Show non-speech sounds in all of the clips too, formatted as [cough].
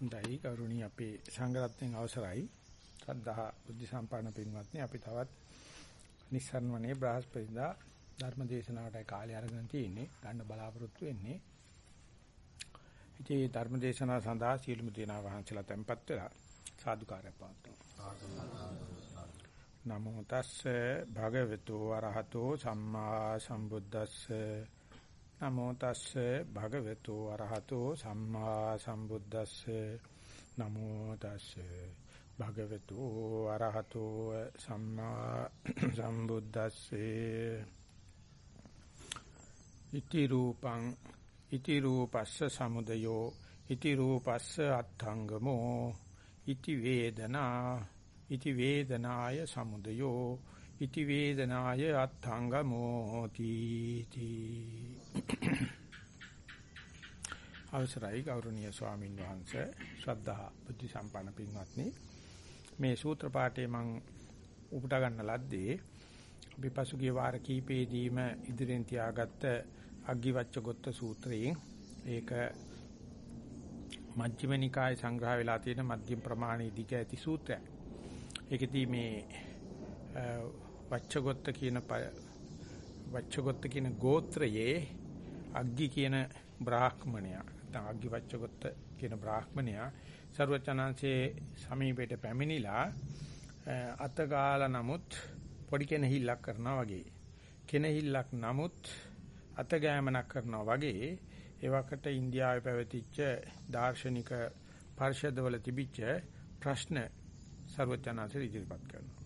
හොඳයි. කරුණී අපේ සංඝරත්නයේ අවසරයි. සද්ධා බුද්ධ සම්පන්න පින්වත්නි අපි තවත් නිස්සාරණවනේ බ්‍රහස්පතිදා ධර්ම දේශනාවට කාලය අරගෙන තියෙන්නේ. ගන්න බලාපොරොත්තු වෙන්නේ. ඉතින් ධර්ම දේශනාව සඳහා සීලමු දේනා වහන්සලා tempත් වෙලා සාදුකාරය පාත්තු නමෝ තස්සේ භගවතු වරහතෝ සම්මා සම්බුද්දස්සේ. නමෝ තස්සේ භගවතු අරහතෝ සම්මා සම්බුද්දස්සේ. නමෝ තස්සේ භගවතු අරහතෝ සම්මා සම්බුද්දස්සේ. ඉති රූපං ඉති රූපස්ස සමුදයෝ ඉති රූපස්ස අත්ථංගමෝ. ඉති වේදනා ඉති වේදනාය සමුදයෝ. ඉති වේදනාය අත්ථංගමෝ තීති අවසරයි ගෞරවනීය ස්වාමීන් වහන්සේ ශ්‍රද්ධා බුද්ධ සම්පන්න පින්වත්නි මේ සූත්‍ර පාඨයේ මම උපුටා ගන්න ලද්දේ අපි පසුගිය වාර කීපෙදීම ඉදිරියෙන් තියාගත්ත අග්ගිවච්ඡ ගොත්ත සූත්‍රයෙන් ඒක මජ්ක්‍ධිම නිකායේ සංග්‍රහ වෙලා තියෙන මධ්‍යම ප්‍රමාණයේ දිග ඇති සූත්‍රයක්. ඒකෙදී මේ වච්චගොත්ත කියන වච්චගොත්ත කියන ගෝත්‍රයේ අග්ගි කියන බ්‍රාහ්මණයා නැත්නම් අග්ගි වච්චගොත්ත කියන බ්‍රාහ්මණයා ਸਰවචනාංශයේ සමීපයට පැමිණිලා අතගාල නමුත් පොඩි කෙනෙහිල්ලක් කරනවා වගේ. කෙනෙහිල්ලක් නමුත් අතගෑමනක් කරනවා වගේ. එවකට ඉන්දියාවේ පැවතිච්ච දාර්ශනික පරිශදවල තිබිච්ච ප්‍රශ්න ਸਰවචනාංශය ඉදිරිපත් කරනවා.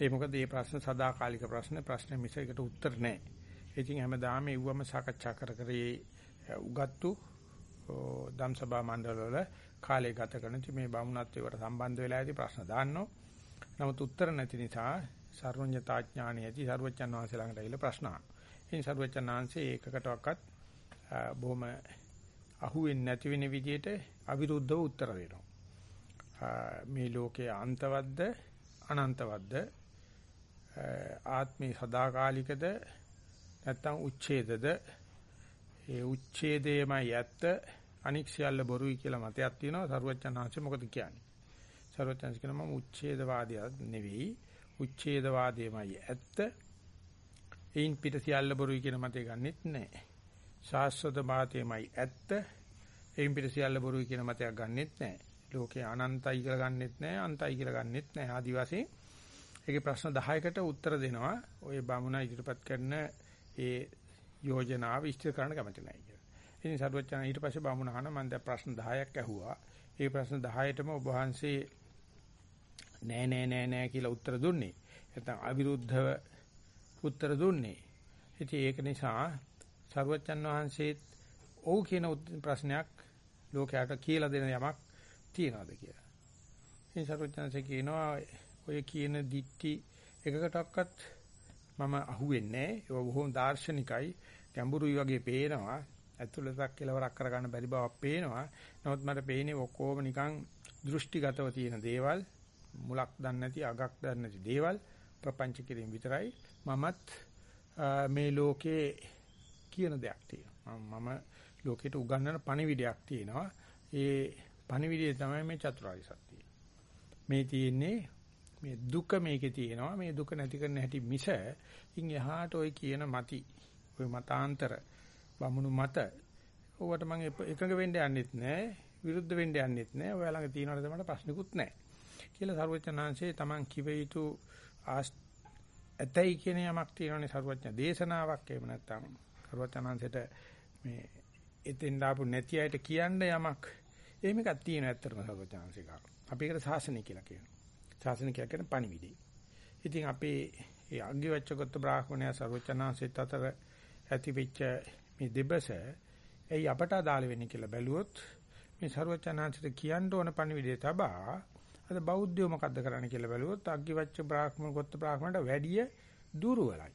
ඒ මොකද මේ ප්‍රශ්න සදාකාලික ප්‍රශ්න ප්‍රශ්න මිස එකට උත්තර නැහැ. ඉතින් හැමදාම එව්වම සාකච්ඡා කර කර උගත්තු ධම්සභා මණ්ඩල වල කාලය ගත කරන මේ බමුණත් ඒවට සම්බන්ධ වෙලා ඇති ප්‍රශ්න දාන්නෝ. නමුත් උත්තර නැති නිසා සර්වඥතා ඥාණය ඇති සර්වඥාන් වහන්සේ ළඟට ඇවිල්ලා ප්‍රශ්න අහනවා. ඉතින් සර්වඥාන්සේ ඒකකටවත් බොහොම අහුවෙන්නේ නැති වෙන විදිහට අවිරුද්ධව උත්තර දෙනවා. මේ ලෝකයේ අන්තවත්ද අනන්තවත්ද ආත්මේ සදාකාලිකද නැත්නම් උච්ඡේදද? ඒ උච්ඡේදයමයි ඇත්ත. අනික් සියල්ල බොරුයි කියලා මතයක් තියෙනවා. සරුවචනාංශ මොකද කියන්නේ? සරුවචනාංශ කියන මම උච්ඡේදවාදියක් නෙවෙයි. උච්ඡේදවාදයමයි ඇත්ත. එයින් පිට සියල්ල බොරුයි කියන මතය ගන්නෙත් නැහැ ශාස්ත්‍රද මාතේමයි ඇත්ත. එයින් පිට සියල්ල බොරුයි කියන මතයක් ගන්නෙත් නැහැ ලෝකේ අනන්තයි කියලා ගන්නෙත් නැහැ අන්තයි කියලා ගන්නෙත් නැහැ ආදි වශයෙන් ඒකේ ප්‍රශ්න 10කට උත්තර දෙනවා. ওই බමුණ ඉදිරිපත් කරන ඒ යෝජනාව විස්තර කරන්න කැමති නැහැ කියලා. ඉතින් සරුවචන ඊට පස්සේ බමුණ අහන මම දැන් ප්‍රශ්න 10ක් ඇහුවා. ඒ ප්‍රශ්න 10ටම ඔබ වහන්සේ නෑ නෑ නෑ නෑ කියලා උත්තර දුන්නේ. නැත්නම් අවිරුද්ධව උත්තර දුන්නේ. ඉතින් ඒක නිසා සරුවචන් වහන්සේත් ඔව් කියන ප්‍රශ්නයක් ලෝකයට කියලා දෙන යමක් තියනවාද කියලා. ඉතින් සරුවචන්සේ කියනවා ඔය කියන දික්ටි එකකටවත් මම අහුවෙන්නේ නැහැ. ඒක බොහොම දාර්ශනිකයි, ගැඹුරුයි වගේ පේනවා. ඇතුළතක් කෙලවරක් කරගන්න බැරි බවක් පේනවා. නමුත් මට පේන්නේ ඔක්කොම නිකන් දෘෂ්ටිගතව තියෙන දේවල්, මුලක් දන්නේ නැති, අගක් දන්නේ නැති දේවල් ප්‍රපංච කිරීම විතරයි. මමත් මේ ලෝකේ කියන දෙයක් තියෙනවා. මම ලෝකෙට උගන්වන පණිවිඩයක් තියෙනවා. ඒ පණිවිඩය තමයි මේ චතුරාර්ය සත්‍යය. මේ තියෙන්නේ මේ දුක මේකේ තියෙනවා මේ දුක නැති කරන්න හැටි මිස ඉන් එහාට ওই කියන mati ওই මතාන්තර වමුණු මත ඕවට මම එකඟ වෙන්න යන්නෙත් නැහැ විරුද්ධ වෙන්න යන්නෙත් නැහැ ඔයා ළඟ තියෙනවද මට ප්‍රශ්නිකුත් නැහැ කියලා සරුවචනාංශයේ Taman කිව යුතු ඇතයි කියන යමක් තියෙනවනේ සරුවචන දේශනාවක් එහෙම නැත්නම් සරුවචනාංශයට මේ එතෙන් දාපු නැති අයට කියන්න යමක් එහෙම එකක් තියෙන ඇත්තටම සරුවචනාංශික අපි ඒකට සාසනය කියලා කියනවා ශාසනිකයක් ගැන පණිවිඩය. ඉතින් අපේ ඒ අග්ගිවච්ඡගත බ්‍රාහ්මණයා සර්වචනාංශෙත් අතර ඇතිවෙච්ච මේ දෙබස ඇයි අපට අදාළ වෙන්නේ කියලා බැලුවොත් මේ සර්වචනාංශට කියන්න ඕන පණිවිඩය තබා අද බෞද්ධයෝ මොකද්ද කරන්න කියලා බැලුවොත් අග්ගිවච්ඡ බ්‍රාහ්මණගත බ්‍රාහ්මණට වැඩිය දුර්වලයි.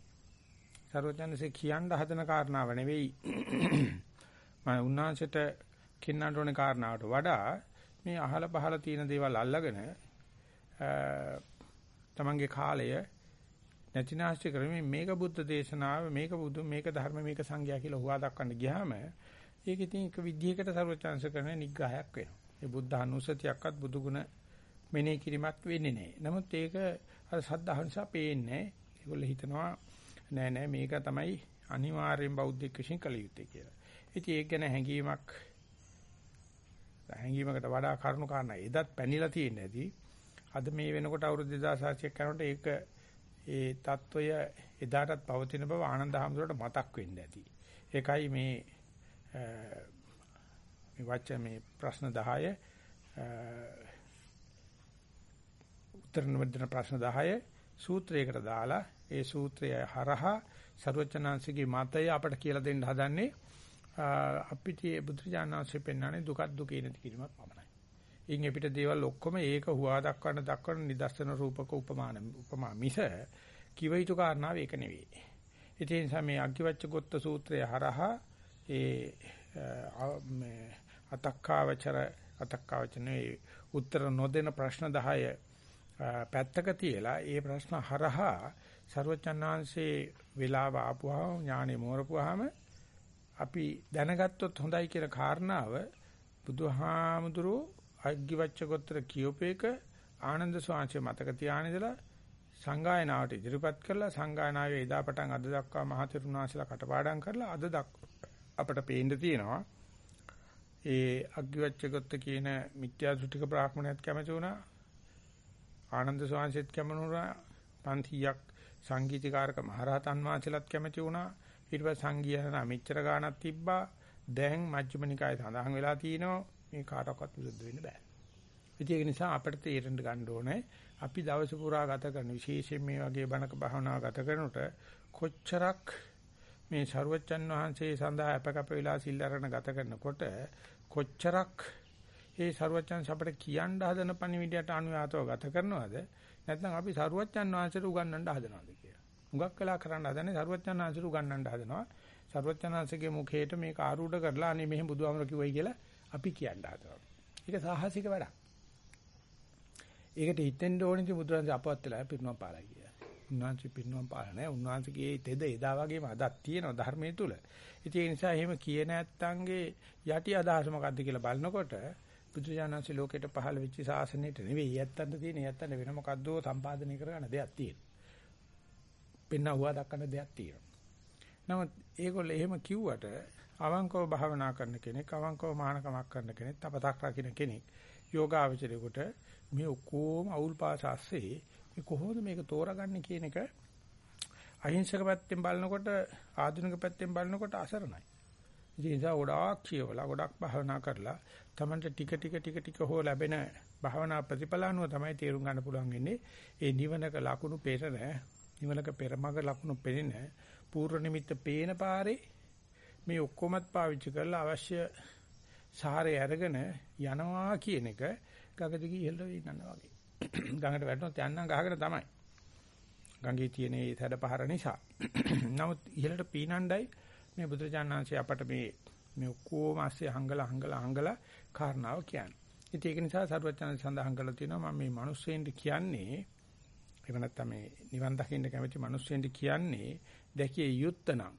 සර්වචනාංශේ කියන්න හදන කාරණාව නෙවෙයි [clears throat] මම උන්වහන්සේට කියන්නට ඕන කාරණාවට වඩා මේ අහල පහල තියෙන දේවල් අල්ලගෙන තමන්ගේ කාලය නැතිනාස්ති කරමින් මේක බුද්ධ දේශනාව මේක බුදු මේක ධර්ම මේක සංඝයා කියලා හුවා දක්වන්න ගියාම ඒක ඉතින් එක විදිහකට ਸਰවචාන්ස කරන නිග්‍රහයක් වෙනවා. ඒ බුද්ධ අනුසතියක්වත් බුදු ගුණ මෙනෙහි කිරීමක් වෙන්නේ නැහැ. නමුත් ඒක අර සද්ධාහ නිසා පේන්නේ නැහැ. ඒගොල්ලෝ හිතනවා නෑ නෑ මේක තමයි අනිවාර්යෙන් බෞද්ධ විශ්ින් කළ යුත්තේ කියලා. ඉතින් ඒක ගැන හැඟීමක් හැඟීමකට වඩා කරුණු කාරණා එදත් පැනිලා තියෙන්නේ නැති. අද මේ වෙනකොට අවුරුදු 2600ක් යනකොට ඒක ඒ తত্ত্বය එදාටත් පවතින බව ආනන්ද හැඳුරට මතක් වෙන්න ඇති. ඒකයි මේ මේ වචන මේ ප්‍රශ්න 10 උත්තර නිවැරදි ප්‍රශ්න 10 සූත්‍රයකට දාලා ඒ සූත්‍රය හරහා ਸਰවචනාංශගේ මතය අපට කියලා දෙන්න හදන්නේ අපිට බුදුරජාණන් වහන්සේ පෙන්වන්නේ දුකත් දුකේ නැති කිරීමක් පමණයි. ඉන් එපිට දේවල් ඔක්කොම ඒක හුවා දක්වන්න දක්වන නිදර්ශන රූපක උපමාන උපමා මිස කිව යුතු කාරණාව ඒක නෙවෙයි. ඒ නිසා මේ අග්ගිවච්ඡ ගොත්ත සූත්‍රය හරහා ඒ මේ අතක්කාවචර අතක්කාවචනේ උත්තර නොදෙන ප්‍රශ්න 10 පැත්තක තියලා ඒ ප්‍රශ්න හරහා ਸਰවචන්නාංශේ වෙලාව ආපුවාම ඥානෙ මෝරපුවාම අපි දැනගත්තොත් හොඳයි කියලා කාරණාව බුදුහාමුදුරෝ අග්ගිවච්ඡ ගොත්‍ර කියෝපේක ආනන්ද ස්වාමීන් මතක තියාගෙන ඉඳලා සංගායනාවට ඉදිරිපත් කරලා සංගායනාවේ එදා පටන් අද දක්වා මහතෙරුණාසලා කටපාඩම් කරලා අද අපට පේන්න තියෙනවා ඒ අග්ගිවච්ඡ ගොත්ත කියන මිත්‍යා දෘෂ්ටික බ්‍රාහ්මණයත් කැමති වුණා ආනන්ද ස්වාමීන්සෙත් කැමති වුණා 500ක් සංගීතකාරක මහරහතන් වහන්සේලාත් කැමති වුණා. ඊට පස්සේ සංගීතන මෙච්චර ගාණක් තිබ්බා. දැන් මජ්ක්‍ධිම නිකායේ සඳහන් වෙලා තිනවා මේ කාටවත් විරුද්ධ වෙන්න බෑ. ඒක නිසා අපිට තේරෙන්න ගන්න ඕනේ අපි දවස පුරා ගත කරන විශේෂයෙන් මේ වගේ බණක භාවනා ගත කරනකොට කොච්චරක් මේ ශරුවච්චන් වහන්සේ සඳහා අපකප වෙලා සිල් අරගෙන ගත කරනකොට කොච්චරක් ඒ ශරුවච්චන් අපිට කියන්න හදන පණිවිඩයට අනුයාතව ගත කරනවද නැත්නම් අපි සරුවච්චන් වහන්සේට උගන්වන්න හදනවාද කියලා. හුඟක් වෙලා කරන්න හදන්නේ සරුවච්චන් වහන්සේට උගන්වන්න හදනවා. සරුවච්චන් වහන්සේගේ මුඛයට මේක ආරූඪ කරලා අනේ මෙහෙම බුදුහාමර කිව්වයි කියලා අපි කියන්න හදනවා. ඒක සාහසික වැඩක්. ඒකට හිතෙන්න ඕනේ ඉතින් බුදුරජාණන් අපවත් වෙලා පිරිනවම් පාලා කියලා. උන්වහන්සේ පිරිනවම් පාලා නැහැ. උන්වහන්සේගේ තෙද එදා වගේම අදක් තියෙනවා ධර්මයේ තුල. ඉතින් ඒ නිසා එහෙම කියේ නැත්තන්ගේ යටි අදහස මොකද්ද කියලා බලනකොට බුදුජානන්සේ ලෝකෙට පහළ වෙච්ච ශාසනයට නෙවෙයි යත්තන්ට තියෙන යත්තන්ට වෙන මොකද්දෝ සම්පාදනය කරගන්න දෙයක් තියෙනවා. පෙන්වුවා දක්වන්න දෙයක් තියෙනවා. නමුත් ඒගොල්ලෝ එහෙම කිව්වට අවංකව භාවනා කරන කෙනෙක් අවංකව මහානකමක් කරන කෙනෙක් තපතක් රකින්න කෙනෙක් යෝගාවචරයකට මේ ඔක්කොම අවුල් පාස ASCII මේ කොහොමද මේක තෝරගන්නේ කියන එක අහිංසක පැත්තෙන් බලනකොට ආධුනික පැත්තෙන් බලනකොට අසරණයි. ඉතින් ඒ නිසා ගොඩාක් කියවලා ගොඩක් භාවනා කරලා තමන්ට ටික ටික ටික ටික හෝ ලැබෙන භාවනා ප්‍රතිඵල අනුව තමයි තේරුම් ගන්න පුළුවන් වෙන්නේ. ඒ නිවනක ලකුණු පෙරන නිවනක පෙරමග ලකුණු පෙරෙන පූර්ව නිමිත්ත පේන පාරේ මේ ඔක්කොමත් පාවිච්චි කරලා අවශ්‍ය සාරය අරගෙන යනවා කියන එක ගඟදිගේ ඉහළ වෙනවා වගේ. [clears throat] ගඟට වැටුණොත් යන්නම් ගහගෙන තමයි. ගඟේ තියෙන ඒ සැඩ පහර නිසා. [clears throat] නමුත් ඉහළට පීනණ්ඩයි මේ බුදුරජාණන්සේ අපට මේ මේ ඔක්කොම ASCII හංගලා හංගලා හංගලා කාරණාව කියන්නේ. ඉතින් ඒක නිසා සරුවචන සඳහන් කරලා තියෙනවා මම මේ මිනිස්සෙන්ට කියන්නේ එහෙම නැත්නම් මේ නිවන් දකින්න කැමති මිනිස්සෙන්ට කියන්නේ දැකිය යුත්තනම්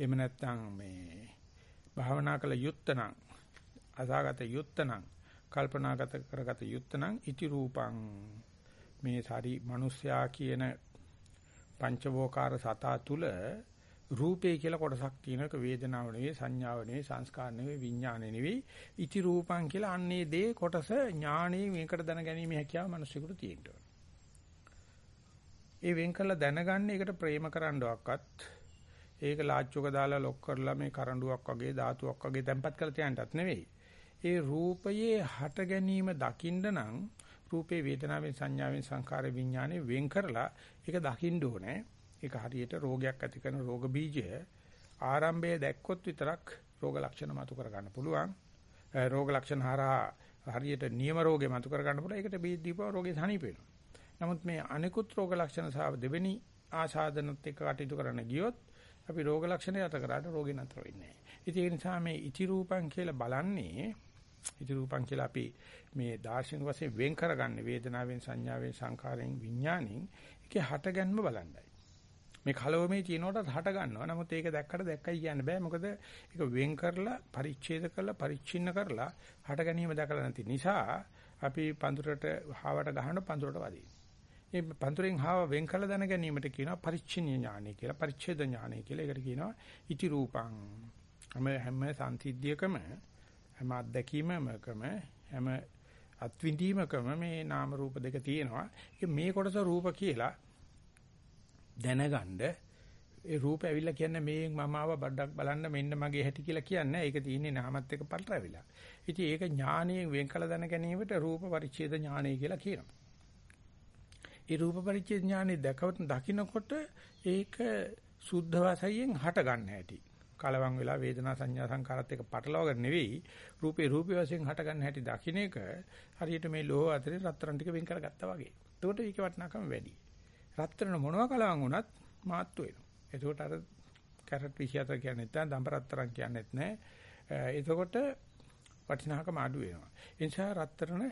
එහෙම නැත්නම් මේ භාවනා කළ යුත්තනම් අසාගත යුත්තනම් කල්පනාගත කරගත යුත්තනම් ඉති රූපං මේ සාරි මිනිස්යා කියන පංචවෝකාර සතා තුල රූපේ කියලා කොටසක් තියෙනක වේදනාව නෙවෙයි සංඥාව නෙවෙයි සංස්කාර නෙවෙයි විඥාන නෙවෙයි ඉති රූපං කියලා අන්නේ දේ කොටස ඥාණේ මේකට දැනගැනීමේ හැකියාව මිනිස්සුන්ට තියෙනවා. ඒ වෙන් කරලා දැනගන්න එකට ප්‍රේම කරන්නවක්වත් ඒක ලාච්චුක දාලා ලොක් කරලා මේ කරඬුවක් වගේ ධාතුවක් වගේ තැම්පත් කරලා තියන්නටත් නෙවෙයි. ඒ රූපයේ හට ගැනීම දකින්න නම් රූපේ වේදනාවෙන් සංඥාවෙන් සංකාර විඥානේ වෙන් කරලා ඒක දකින්න ඕනේ. ඒක හරියට රෝගයක් ඇති කරන රෝග බීජය ආරම්භයේ දැක්කොත් විතරක් රෝග ලක්ෂණ මතු කර ගන්න පුළුවන්. රෝග ලක්ෂණ හරහා හරියට නියම රෝගේ මතු කර ගන්න පුළුවන්. ඒකට බීජ දීපුවා රෝගේ සනීප වෙනවා. නමුත් මේ අනිකුත් රෝග ලක්ෂණ සහ දෙවෙනි ආසාදනත් එක්ක කටයුතු කරන්න ගියොත් අපි රෝග ලක්ෂණ යට කරාට රෝගේ නතර වෙන්නේ නැහැ. ඒ නිසා මේ ඉති රූපං කියලා බලන්නේ ඉති රූපං කියලා අපි මේ දාර්ශනික වශයෙන් වෙන් කරගන්නේ වේදනාවෙන් සංඥාවෙන් සංකාරයෙන් විඥාණයෙන් ඒකේ හටගන්ම බලන්නයි. මේ කලවමේ තියෙනකොට හට ගන්නවා. නමුත් ඒක දැක්කට දැක්කයි කියන්න බෑ. මොකද ඒක වෙන් කරලා පරිච්ඡේද කරලා පරිච්ඡින්න කරලා හට ගැනීම දැකලා නැති නිසා අපි පඳුරට හාවට ගහන පඳුරට වදින. මේ පඳුරෙන් හාව වෙන් කළ දැන ගැනීමට කියනවා පරිච්ඡින්න ඥානය කියලා. පරිච්ඡේද ඥානය කියලා. ඒකට කියනවා ඉති රූපං. හැම හැම සංසිද්ධියකම හැම අත්දැකීමකම හැම අත්විඳීමකම මේ නාම රූප දෙක තියෙනවා. ඒක මේ කොටස රූප කියලා දැනගන්න ඒ රූප ඇවිල්ලා කියන්නේ මේ මම ආව බඩක් බලන්න මෙන්න මගේ හැටි කියලා කියන්නේ. ඒක තියෙන්නේ නාමත් එක්ක පල්රැවිලා. ඉතින් ඒක ඥානයෙන් වෙන් කළ දැන ගැනීමට රූප පරිච්ඡේද ඥානය කියලා කියනවා. ඒ රූප පරිච්ඡේද ඥානෙ දැකවට දකින්නකොට ඒක සුද්ධ වශයෙන් හට ගන්න හැටි. කලවම් වෙලා වේදනා සංඥා සංකාරات එක පටලවාගෙන නෙවෙයි රූපේ රූපේ වශයෙන් හට ගන්න හැටි දකින්න එක හරියට මේ ලෝහ අතරේ රත්තරන් ටික වෙන් කරගත්තා වගේ. එතකොට ඒකේ වටිනාකම වැඩි. රත්තරන මොනවා කලවම් වුණත් මාත්තු වෙනවා. එතකොට අර කැරට් 24 කියන්නේ නැත්නම් දඹ රත්තරන් කියන්නේත් නැහැ. එතකොට වටිනාකම අඩු වෙනවා. ඒ නිසා රත්තරන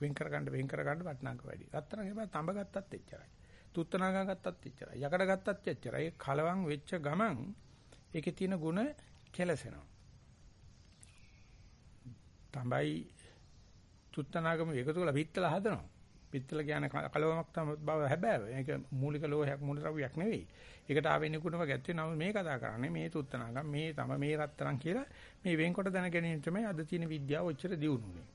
වෙන් කර ගන්න වෙන් කර ගන්න වටිනාකම වැඩි. රත්තරන් හැබැයි තඹ ගත්තත් එච්චරයි. තුත්තනාගා ගත්තත් එච්චරයි. යකඩ ගත්තත් එච්චරයි. ඒ කලවම් වෙච්ච ගමන් ඒකේ තියෙන ಗುಣ කෙලසෙනවා. තඹයි තුත්තනාගම එකතු කරලා පිත්තල හදනවා. පිත්තල කියන්නේ කලවමක් තමයි බව හැබැයි. ඒක මූලික ලෝහයක් මූල ද්‍රව්‍යයක් නෙවෙයි. ඒකට ආවෙන්නේ කුණම ගැත්තේ නම මේ කතා කරන්නේ මේ තුත්තනාගම් මේ තම මේ රත්තරන් කියලා මේ වෙන්කොට දැන ගැනීම තමයි අද තියෙන විද්‍යාව ඔච්චර දියුණුනේ.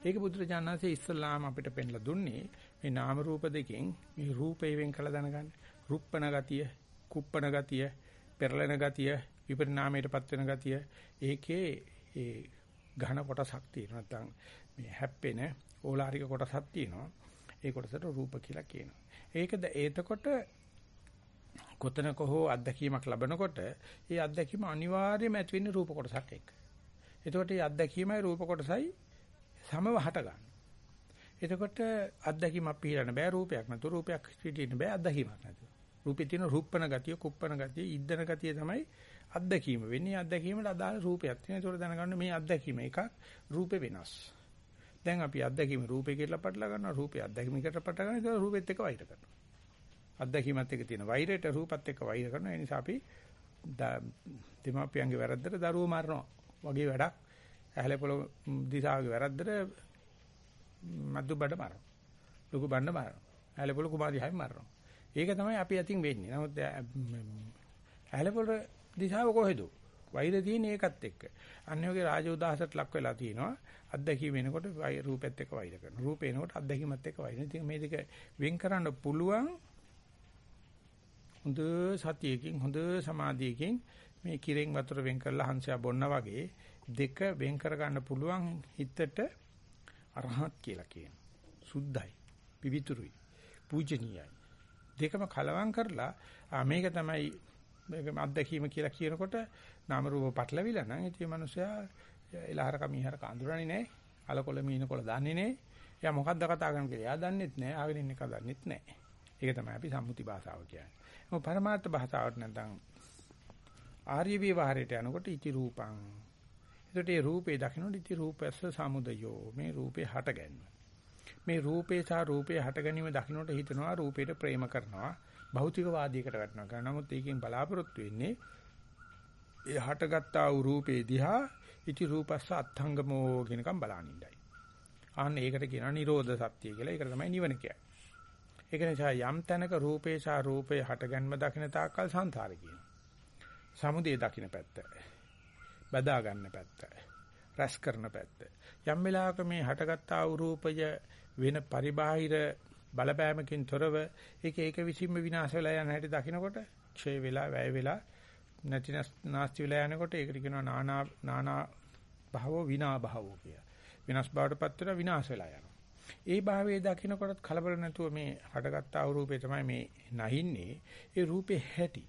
ඒක බුදුරජාණන්සේ ඉස්සල්ලාම අපිට පෙන්ලා දුන්නේ මේ නාම රූප දෙකෙන් මේ රූපේ වෙන් කළ දැනගන්න. රුප්පන ගතිය, කුප්පන ගතිය, පෙරලෙන ගතිය, විපරිණාමයටපත් වෙන ගතිය. ඒකේ ඒ ඝන කොටසක් තියෙනවා. නැත්නම් මේ හැප්පෙන ඕලාරික කොටසක් තියෙනවා. ඒ කොටසට රූප කියලා කියනවා. ඒකද එතකොට කොතනක හෝ අත්දැකීමක් ලැබනකොට ඒ අත්දැකීම අනිවාර්යයෙන්ම ඇති වෙන්නේ රූප කොටසක් එක්ක. එතකොට මේ අත්දැකීමයි රූප කොටසයි සමව හට ගන්න. එතකොට අත්දැකීමක් පිළිරන්න බෑ රූපයක් නැතු රූපයක් පිටින්න බෑ අත්දැකීමක් නැතු. රූපේ තියෙන රූපණ ගතිය, කුප්පණ ගතිය, ඉද්දන ගතිය තමයි අත්දැකීම වෙන්නේ. අත්දැකීමට අදාළ රූපයක් තියෙන. ඒකට දැනගන්න මේ අත්දැකීම එකක් රූපේ වෙනස්. දැන් අපි අත්දැකීම රූපේ කියලා පටල ගන්නවා. රූපේ අත්දැකීමකට පටල ගන්නවා. ඒක රූපෙත් එක්ක වෛර කරනවා. අත්දැකීමත් එක්ක තියෙන වෛරයට රූපත් එක්ක වෛර කරනවා. ඒ නිසා අපි දෙමාපියන්ගේ වැරද්දට දරුවෝ මරනවා. වගේ වැඩක්. ඇහැල පොළ දිසාවගේ වැරද්දට මද්දු බඩ මරනවා. ලොකු බණ්ඩ මරනවා. ඇහැල පොළ කුමාරි හැම මරනවා. ඒක තමයි අපි අතින් වෙන්නේ. නමුත් ඇහැල පොළ දිසාව කොහෙද? වෛර තියෙන ඒකත් එක්ක. අන්‍යෝගේ රාජ උදාහසට ලක් වෙලා තිනවා. අත්දැකීම එනකොට රූපෙත් එක්ක වෛර කරනවා. රූපේ එනකොට අත්දැකීමත් එක්ක වෛර. ඉතින් මේ දෙක වෙන් කරන්න පුළුවන් හොඳ සතියකින් හොඳ සමාධියකින් මේ කිරෙන් වතුර වෙන් කරලා හංසයා බොන්නා වගේ දෙක වෙන් කර ගන්න පුළුවන් හිතට අරහත් කියලා කියන. සුද්ධයි, පිවිතුරුයි, පූජනීයයි. දෙකම කලවම් කරලා මේක තමයි මේක අත්දැකීම කියලා කියනකොට නාම රූප පටලවිලා නම් ඉතින් මිනිස්සයා එලහරක මීහරක අඳුරන්නේ නැහැ. අලකොල මීනකොල දන්නේ නැහැ. එයා මොකද්ද කතා කරන්නේ කියලා එයා දන්නෙත් නැහැ. ආගෙන ඉන්න එක දන්නෙත් නැහැ. ඒක තමයි අපි සම්මුති භාෂාව කියන්නේ. මොකද පරමාර්ථ භාෂාවට නැත්නම් ආර්ය විවහාරයට යනකොට ඉති රූපං. ඒකට මේ රූපේ දකින්නට ඉති රූපස්ස සමුදයෝ. මේ රූපේ හට ගැනීම. මේ රූපේ සහ රූපේ හට ගැනීම දකින්නට හිතනවා රූපේට ප්‍රේම කරනවා. භෞතිකවාදයකට වැටෙනවා. නමුත් ඒකෙන් බලාපොරොත්තු වෙන්නේ ඒ හටගත්තා වූ රූපේ දිහා ඉති රූපස්ස අත්ංගමෝ කියනකම් බලනින්නයි. අන්න ඒකට කියනවා නිරෝධ සත්‍ය කියලා. ඒකට තමයි නිවන කියන්නේ. ඒක නිසා යම් තැනක රූපේ සහ රූපේ හටගන්ම දකින තාක්කල් සංසාරේ කියනවා. සමුදේ දකින පැත්ත. බදා ගන්න පැත්ත. රැස් කරන පැත්ත. යම් වෙලාවක මේ හටගත්තා වූ රූපය වෙන පරිබාහිර බලපෑමකින් තොරව ඒක ඒක විසින්ම විනාශ වෙලා යන හැටි දකිනකොට ක්ෂය වෙලා වැය වෙලා නැති නැස්ති වෙලා යනකොට ඒකට කියනවා නානා නානා භවෝ විනා භවෝ කිය. විනාශ බවටපත් වෙලා විනාශ වෙලා යනවා. ඒ භාවයේ දකින්නකොටත් කලබල නැතුව මේ හටගත් ආරූපේ තමයි මේ නැහින්නේ. ඒ රූපේ හැටි.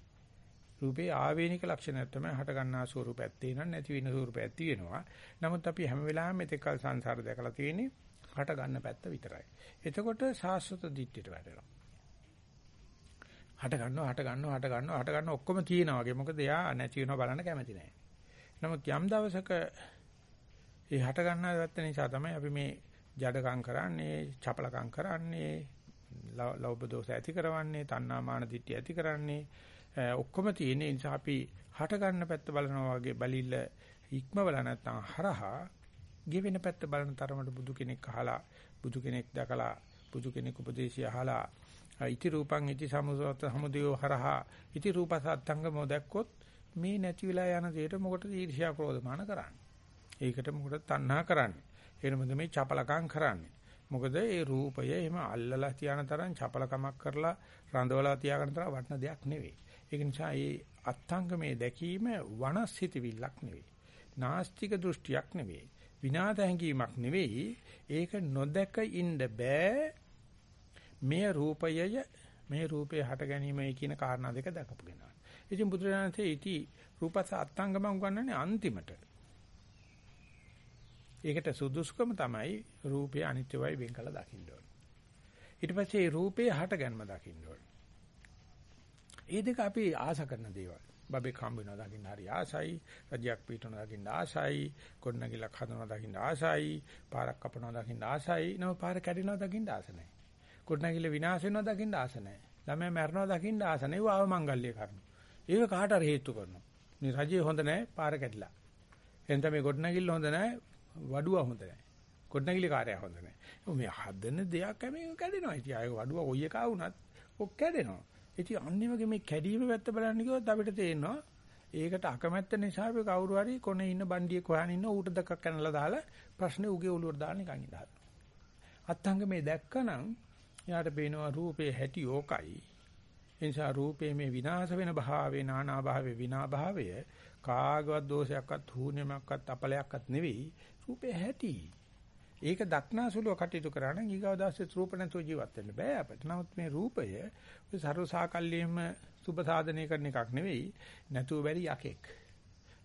රූපේ ආවේනික ලක්ෂණයක් තමයි හට ගන්නා ස්වරූපයක් තියෙනවා නැති වෙන ස්වරූපයක් තියෙනවා. නමුත් අපි හැම වෙලාවෙම මෙතෙක්කල් සංසාර දැකලා තියෙන්නේ හට ගන්න පැත්ත විතරයි. එතකොට සාස්වත දිට්ඨියට වැටෙනවා. හට ගන්නවා හට ගන්නවා හට ගන්නවා හට ගන්නවා ඔක්කොම තියෙනවා වගේ. මොකද එයා නැති වෙනවා බලන්න කැමති නැහැ. නමුත් යම් දවසක ඒ හට ගන්නා පැත්ත නිසා තමයි අපි මේ ජඩකම් කරන්නේ, චපලකම් කරන්නේ, ලෞභ දෝෂ ඇති කරවන්නේ, තණ්හා මාන දිට්ඨිය ඇති කරන්නේ, ඔක්කොම තියෙන නිසා අපි හට ගන්න පැත්ත බලනවා වගේ බලිල්ල ඉක්මවල නැත්තම් හරහා ගෙවෙන පැත්ත බලන තරමට බුදු කෙනෙක් අහලා බුදු කෙනෙක් දැකලා බුදු කෙනෙක් උපදේශය අහලා ඉති රූපං ඉති සමුසත සමුදයෝ හරහා ඉති රූපසත්තංගමෝ දැක්කොත් මේ නැති වෙලා යන දෙයට මොකටද ඊර්ෂ්‍යා ක්‍රෝධමාන කරන්නේ? ඒකට මොකටද තණ්හා කරන්නේ? එහෙමද මේ චපලකම් කරන්නේ? මොකද ඒ රූපය එහෙම අල්ලලා තියාන තරම් චපලකමක් කරලා රඳවලා තියාගන්න තරම් වටින දෙයක් නෙවෙයි. ඒක නිසා මේ අත්ංගමේ දැකීම වනස්හිතවිල්ලක් නෙවෙයි. නාස්තික දෘෂ්ටියක් නෙවෙයි. විනාද හැඟීමක් නෙවෙයි. ඒක නොදැක ඉන්න බෑ. මේ රූපයය මේ රූපේ හට ගැනීමයි කියන කාරණා දෙක දැකපු කෙනා. ඉතින් බුදුරජාණන්සේ ඉති රූපස අත්ංගම උගන්වන්නේ අන්තිමට. ඒකට සුදුසුකම තමයි රූපය අනිත්‍යවයි වෙන් කළ දකින්න ඕනේ. ඊට පස්සේ මේ රූපේ හට ගැනීම දකින්න ඕනේ. ඒ දෙක අපි ආස කරන දේවල්. බබෙක් හම්බ වෙනවා දකින්න හරි ආසයි, රජයක් පිටුනවා දකින්න ආසයි, කොණ්ණගිලක් හදනවා දකින්න ආසයි, පාරක් කපනවා දකින්න ආසයි, නම පාර කැඩෙනවා දකින්න ආස නැහැ. කොණ්ණගිල විනාශ වෙනවා දකින්න ආස නැහැ. ළමයා මැරෙනවා දකින්න ආස නැහැ. ඒව මංගල්‍ය කරනවා. ඒක කාට හරි හේතු කරනවා. මේ රජේ හොඳ නැහැ, පාර කැඩිලා. එතන මේ කොණ්ණගිල්ල හොඳ නැහැ, වඩුව හොඳ නැහැ. කොණ්ණගිලි කාර්යය හොඳ නැහැ. මේ හදන දෙයක් හැම කැඩෙනවා. ඉතින් ආයෙ වඩුව කොයි එකා වුණත් ඔක් කැඩෙනවා. ඉතින් අන්නේ වගේ මේ කැඩීම පැත්ත බලන්න කිව්වොත් අපිට තේරෙනවා ඒකට අකමැත්ත නිසා අපි කවුරු හරි කොනේ ඉන්න බණ්ඩියෙක් හොයන ඉන්න ඌට දෙකක් කනලා දාලා ප්‍රශ්නේ උගේ ඔලුවට දාලා නිකන් ඉඳහන. අත්ංග මේ දැක්කනම් යාට පේනවා රූපේ හැටි ඕකයි. ඒ නිසා රූපේ මේ විනාශ වෙන භාවේ නානා භාවේ විනා භාවය කාගවත් දෝෂයක්වත් හූනෙමක්වත් අපලයක්වත් නෙවෙයි රූපේ හැටි. ඒක දක්නාසුලව කටයුතු කරා නම් ඊගව දාසේ රූප නැතුව ජීවත් වෙන්න බෑ අපිට. නමුත් මේ රූපය ඔය ਸਰව සාකල්යෙම සුබ සාධනය කරන එකක් නෙවෙයි නැතුව බැරි යකෙක්.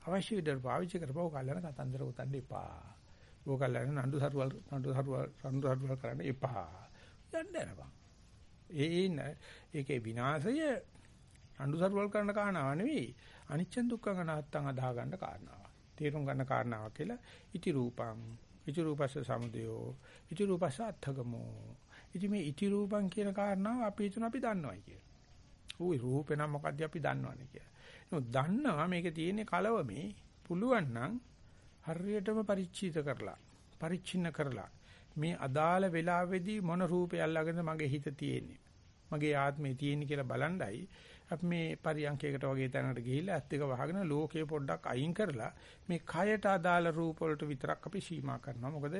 අවශ්‍ය විදිහට පාවිච්චි කරපුවා කල්යන කතන්දර උතන්න එපා. ඕක කල්යන නඩු සරුවල් නඩු සරුවල් නඩු සරුවල් කරන්න එපා. යන්න යනවා. ඒ ඉන්න ඒකේ විනාශය නඩු සරුවල් කරන කාරණාව නෙවෙයි අනිච්ච දුක්ඛ අනාත්තං අදා ගන්න කාරණාව. තේරුම් ගන්න කාරණාවක් කියලා ඉති රූපං ඉති රූපස්ස සමුදයෝ ඉති රූපස්ස අත්ථගමෝ ඉති මේ ඉති රූපං කියන කාරණාව අපි හිතන අපි දන්නවයි කියලා. ඌ රූපේ නම් මොකද්ද අපි දන්නවනේ කියලා. නමුත් දන්නවා මේකේ තියෙන කලවමේ පුළුවන් නම් හරියටම පරිච්ඡේද කරලා පරිච්ඡින්න කරලා මේ අදාළ වෙලාවේදී මොන රූපය අල්ලගෙනද මගේ හිත තියෙන්නේ මගේ ආත්මේ තියෙන්නේ කියලා බලන්ඩයි අපි මේ පරියන්කයකට වගේ තැනකට ගිහිල්ලා ඇත් දෙක වහගෙන ලෝකේ පොඩ්ඩක් අයින් කරලා මේ කයට අදාළ රූප වලට විතරක් අපි සීමා කරනවා. මොකද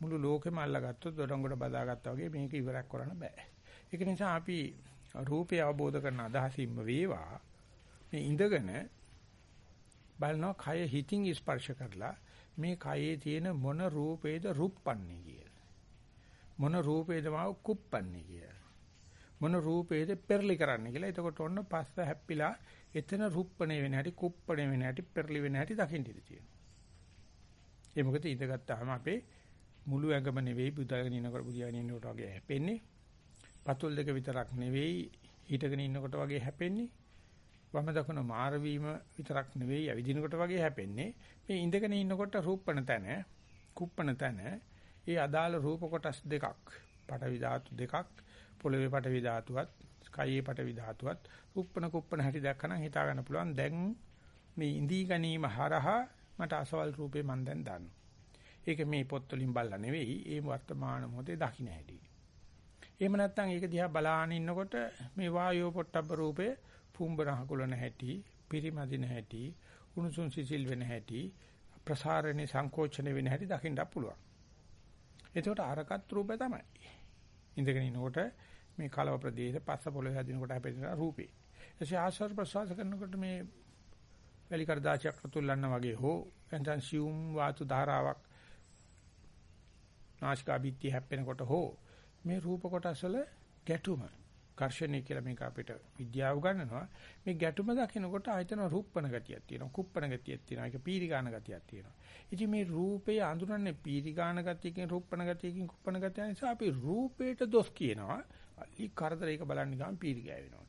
මුළු ලෝකෙම අල්ලගත්තොත් දොඩංගොඩ බදාගත්තා වගේ මේක ඉවරක් කරන්න බෑ. ඒක නිසා අපි රූපය අවබෝධ කරන අදහසින්ම වේවා මේ ඉඳගෙන බලනවා කය හිතින් ස්පර්ශ කරලා මේ කයේ තියෙන මොන රූපේද රුප්පන්නේ කියලා. මොන රූපේද මාව කුප්පන්නේ කියලා. මොන රූපේද පෙරලි කරන්න කියලා. එතකොට ඔන්න පස්ස හැප්පිලා එතන රුප්පණේ වෙන හැටි, කුප්පණේ වෙන හැටි, පෙරලි වෙන හැටි දකින්න ඉඳී තියෙනවා. ඒ මොකද ඉඳගත්තාම අපේ මුළු ඇඟම නෙවෙයි බුදාගෙන ඉන්නකොට බුදියාගෙන ඉන්නකොට වගේ හැපෙන්නේ. පතුල් දෙක විතරක් නෙවෙයි හිටගෙන ඉන්නකොට වගේ හැපෙන්නේ. වම දකුණ මාර වීම විතරක් නෙවෙයි ඇවිදිනකොට වගේ හැපෙන්නේ. මේ ඉඳගෙන ඉන්නකොට රූපණ තැන, කුප්පණ තැන, ඒ අදාළ රූප කොටස් දෙකක්, පටවි ධාතු දෙකක් පොළවේ පටවි ධාතුවත්, කයේ පටවි ධාතුවත් කුප්පන කුප්පන හැටි දැක්කනම් හිතා ගන්න පුළුවන් දැන් මේ ඉඳී ගැනීම හරහා මට අසවල් රූපේ මන් දැන් දන්නවා. ඒක මේ පොත් වලින් බලලා නෙවෙයි, ඒ වර්තමාන මොහොතේ දකින්න හැටි. එහෙම නැත්නම් ඒක දිහා බලාගෙන ඉන්නකොට මේ වායෝ පොට්ටබ්බ රූපේ පුම්බන හකුලන හැටි, පිරිමදින හැටි, උණුසුම් සිසිල් වෙන හැටි, ප්‍රසාරණේ සංකෝචන වෙන හැටි දකින්න පුළුවන්. එතකොට අරකත් රූපේ තමයි. ඉඳගෙන ඉනකොට මේ කලව ප්‍රදේශ පස්ස පොළවේ හැදිනකොට හැපෙන රූපේ. එසේ ආශ්වාස ප්‍රශ්වාස කරනකොට මේ වැලි කරදාචයක් රතුල්ලන්න වගේ හෝ නැත්නම් සියුම් වාතු ධාරාවක් නාසිකාබිත්‍ය හැප්පෙනකොට හෝ මේ රූප කොටස් වල ගැටුම කර්ෂණය කියලා මේක අපිට විද්‍යාව ගන්නනවා මේ ගැටුම දකිනකොට ආයතන රූපණ ගතියක් තියෙනවා කුප්පණ ගතියක් තියෙනවා ඒක පීරිගාන ගතියක් තියෙනවා. ඉතින් මේ රූපය අඳුරන්නේ පීරිගාන ගතියකින් රූපණ ගතියකින් කුප්පණ ගතිය නිසා අපි රූපේට දොස් කියනවා. අලි කරදර ඒක බලන්න ගියාම පීරි ගෑවෙනවා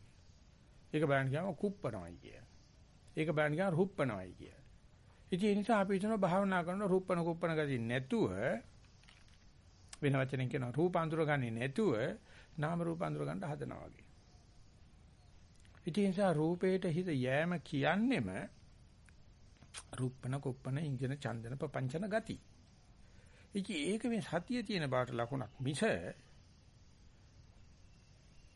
ඒක බලන්න ගියාම කුප්පණවයි කිය. ඒක බලන්න ගියාම රූපණවයි කිය. ඉතින් ඒ නිසා අපි හිතනවා භාවනා කරන රූපණ කුප්පණ ගතිය නැතුව වෙන වචනෙන් කියනවා රූප අඳුර ගන්නේ නැතුව නාම රූප අඳුර ගන්න හදනවා වගේ. ඉතින් ඒ නිසා රූපේට හිත යෑම කියන්නෙම රුප්පන කුප්පන ඉන්ජන චන්දන පపంచන ගති. ඉතින් ඒක මේ සතිය තියෙන බාට ලකුණක් මිස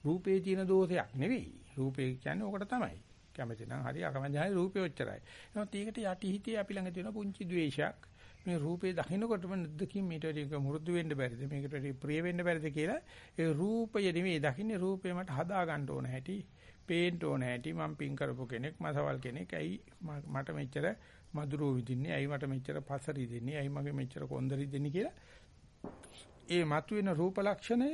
රූපේ තියෙන දෝෂයක් නෙවෙයි. රූපේ කියන්නේ ඕකට තමයි. කැමති නම් හරි අකමැති හරි රූපේ ඔච්චරයි. නමුත් ඒකට යටි හිතේ අපි ළඟ තියෙන පුංචි ද්වේෂයක් මේ රූපේ දකින්නකොටම නැද්දකින් මීට වැඩි මෘදු වෙන්න බැරිද මේකට වැඩි ප්‍රිය වෙන්න බැරිද කියලා ඒ රූපය නෙවෙයි දකින්නේ රූපේ මට හදා ගන්න ඕන හැටි පේන්න ඕන හැටි මම පින් කරපු කෙනෙක් මසවල් කෙනෙක් ඇයි මට මෙච්චර මధుරෝ විදින්නේ ඇයි මට මෙච්චර පසරි දෙන්නේ ඇයි මගේ මෙච්චර කොන්දරි දෙන්නේ කියලා ඒ මතුවෙන රූප ලක්ෂණය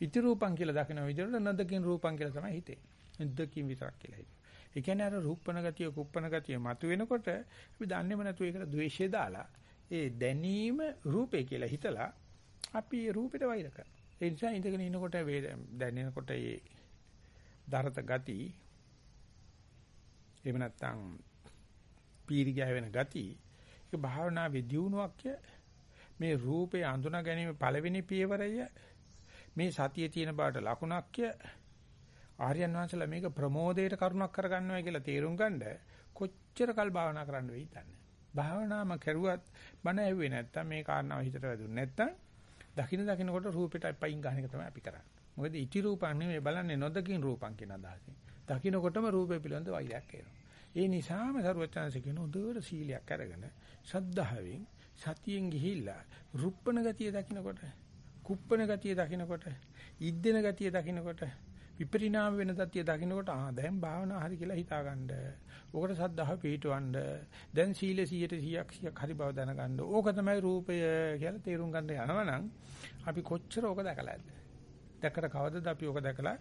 ඉති රූපං කියලා දකින විදිහට නදකින් රූපං කියලා තමයි හිතේ. නදකින් විතරක් කියලා හිතේ. ඒ කියන්නේ අර රූපණ ගතිය කුප්පණ ගතිය මතුවෙනකොට අපි දන්නේම නැතුව ඒකට ද්වේෂය දාලා ඒ දැනීම රූපේ කියලා හිතලා අපි රූපෙට වෛර කරනවා. ඒ නිසා ඉඳගෙන ඉනකොට දැනෙනකොට ඒ දරත ගති එහෙම නැත්නම් පීරි ගෑවෙන ගති ඒක භාවනාවේ දියුණුවක් මේ රූපේ අඳුනා ගැනීම පළවෙනි පියවරය මේ සතියේ තියෙන බාට ලකුණක් ආර්යයන් වහන්සේලා මේක ප්‍රමෝදයට කරුණක් කරගන්නවා කියලා තේරුම් ගන්න කොච්චර කල් භාවනා කරන්න වෙයිද දන්නේ. භාවනාම කරුවත් බණ ඇහුවේ නැත්තම් මේ කාරණාව හිතට වැදුනේ නැත්තම් දකින්න දකින්නකොට රූපෙට පයින් ගන්න එක තමයි අපි කරන්නේ. මොකද ඉති රූපං නෙමෙයි බලන්නේ නොදකින් රූපං කියන අදහසින්. දකින්නකොටම රූපේ පිළිබඳ වෛරයක් එනවා. ඒ නිසාම සරුවචනසේ කියන උදේට සීලයක් අරගෙන සද්ධාවෙන් සතියෙන් ගිහිල්ලා රුප්පණ ගතිය දකින්නකොට කුප්පණ ගතිය දකින්නකොට ඉද්දෙන ගතිය දකින්නකොට විපරිණාම වෙන තත්ත්වය දකින්නකොට ආ දැන් භාවනා හරි කියලා හිතාගන්න. ඕකට සද්ධාව පිටවන්න. දැන් සීල 100ට 100ක් 100ක් හරි බව දැනගන්න. ඕක තමයි රූපය කියලා තේරුම් ගන්න යනවනම් අපි කොච්චර ඕක දැකලාද? දැක්කට කවදද අපි ඕක දැකලා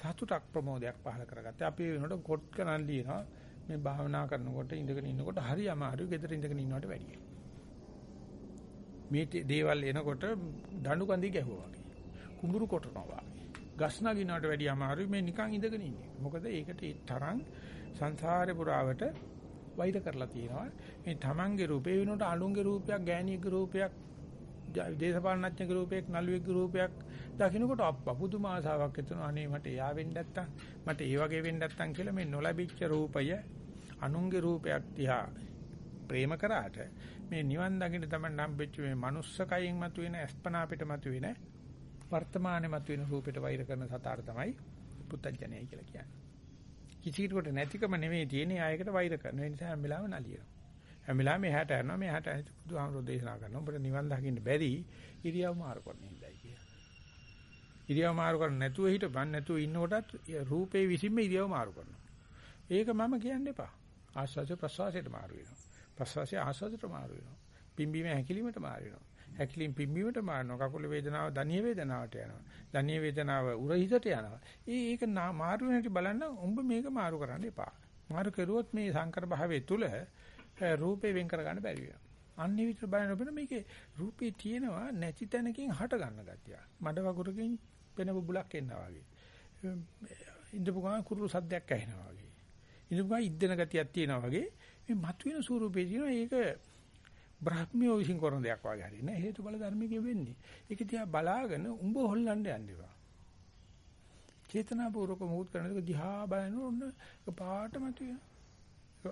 සතුටක් ප්‍රමෝදයක් පහල කරගත්තේ. අපි වෙනකොට කොට කරන් ලියනවා මේ භාවනා කරනකොට ඉඳගෙන ඉන්නකොට හරි අමාරුයි. ගෙදර ඉඳගෙන ඉන්නවට වැඩිය. මේ දේවල් එනකොට දඬු කඳි ගැහුවා වගේ. කුඹුරු කොටනවා වගේ. ගස් නගිනවට වැඩිය අමාරුයි මේ නිකන් ඉඳගෙන ඉන්නේ. මොකද ඒකට ඒ තරම් සංසාරේ පුරාවට වෛර කරලා තියෙනවා. මේ තමන්ගේ රූපේ වෙනකොට අලුන්ගේ රූපයක්, ගෑණියෙක්ගේ රූපයක්, දේශපාලනඥගේ රූපයක්, නළුවෙක්ගේ රූපයක් දකින්නකොට අප්පා පුදුම ආසාවක් එතන අනේ මට එයා වෙන්න නැත්තම් මට ඒ වගේ වෙන්න නැත්තම් කියලා මේ නොලැබිච්ච රූපය අනුන්ගේ රූපයක් තියා ප්‍රේම කරාට මේ නිවන් දකින්න තමයි හම්බෙච්ච මේ මනුස්ස කයින් මතුවෙන අස්පනා පිට මතුවෙන වර්තමානයේ මතුවෙන රූපෙට වෛර කරන සතාට තමයි පුත්තජනයයි කියලා කියන්නේ. කිසිකට නැතිකම නෙමෙයි තියෙන්නේ ආයකට වෛර කරන. ඒ නිසා හැම වෙලාවෙම නලියනවා. හැම වෙලාවෙම එහාට යනවා මෙහාට යනවා බුදුහාමුදුරෝ දේශනා කරනවා. ඔබට නිවන් දකින්න බැරි ඉරියව් මාරු කරන්න ඉඳයි කියලා. ඉරියව් මාරු කරන්නේ නැතුව හිටපන් නැතුව ඉන්නකොටත් රූපේ විසින්ම ඉරියව් මාරු කරනවා. ඒක මම කියන්න එපා. ආස්වාද ප්‍රසවාසයට මාරු වෙනවා. ප්‍රසවාසය ආස්වාදයට මාරු වෙනවා. පිම්බීම හැකිලීමට මාරු වෙනවා. හැකිලින් පිම්බීමට මාරනවා. කකුල වේදනාව දණිය වේදනාවට යනවා. දණිය වේදනාව උරහිතට යනවා. ඒ ඒක මාරු වෙන හැටි බලන්න උඹ මේක මාරු කරන්න එපා. මාරු කරුවොත් මේ සංකර භාවයේ තුල රූපේ වෙන් කර ගන්න බැරි වෙනවා. අන්නේ විතර බලනකොට මේකේ රූපේ තියෙනවා නැති තැනකින් හට ගන්න ගතිය. මඩ වගුරකින් පෙන බුබුලක් එනවා වගේ. ඉඳපු ගමන් කුරුළු සද්දයක් ඇහෙනවා වගේ. ඉඳපු ගමන් ඉද්දෙන ගතියක් තියෙනවා වගේ. මේ මතුවෙන ස්වරූපේ තියෙනවා ඒක බ්‍රහ්මියෝ විසින් කරන දෙයක් වගේ හරි නෑ හේතු බල ධර්මයේ වෙන්නේ. ඒක දිහා බලාගෙන උඹ හොල්ලන්න යන්න එපා. චේතනාපූර්වක මොහොත් කරන එක දිහා බලනොත් ඔන්න පාට මතුවෙන.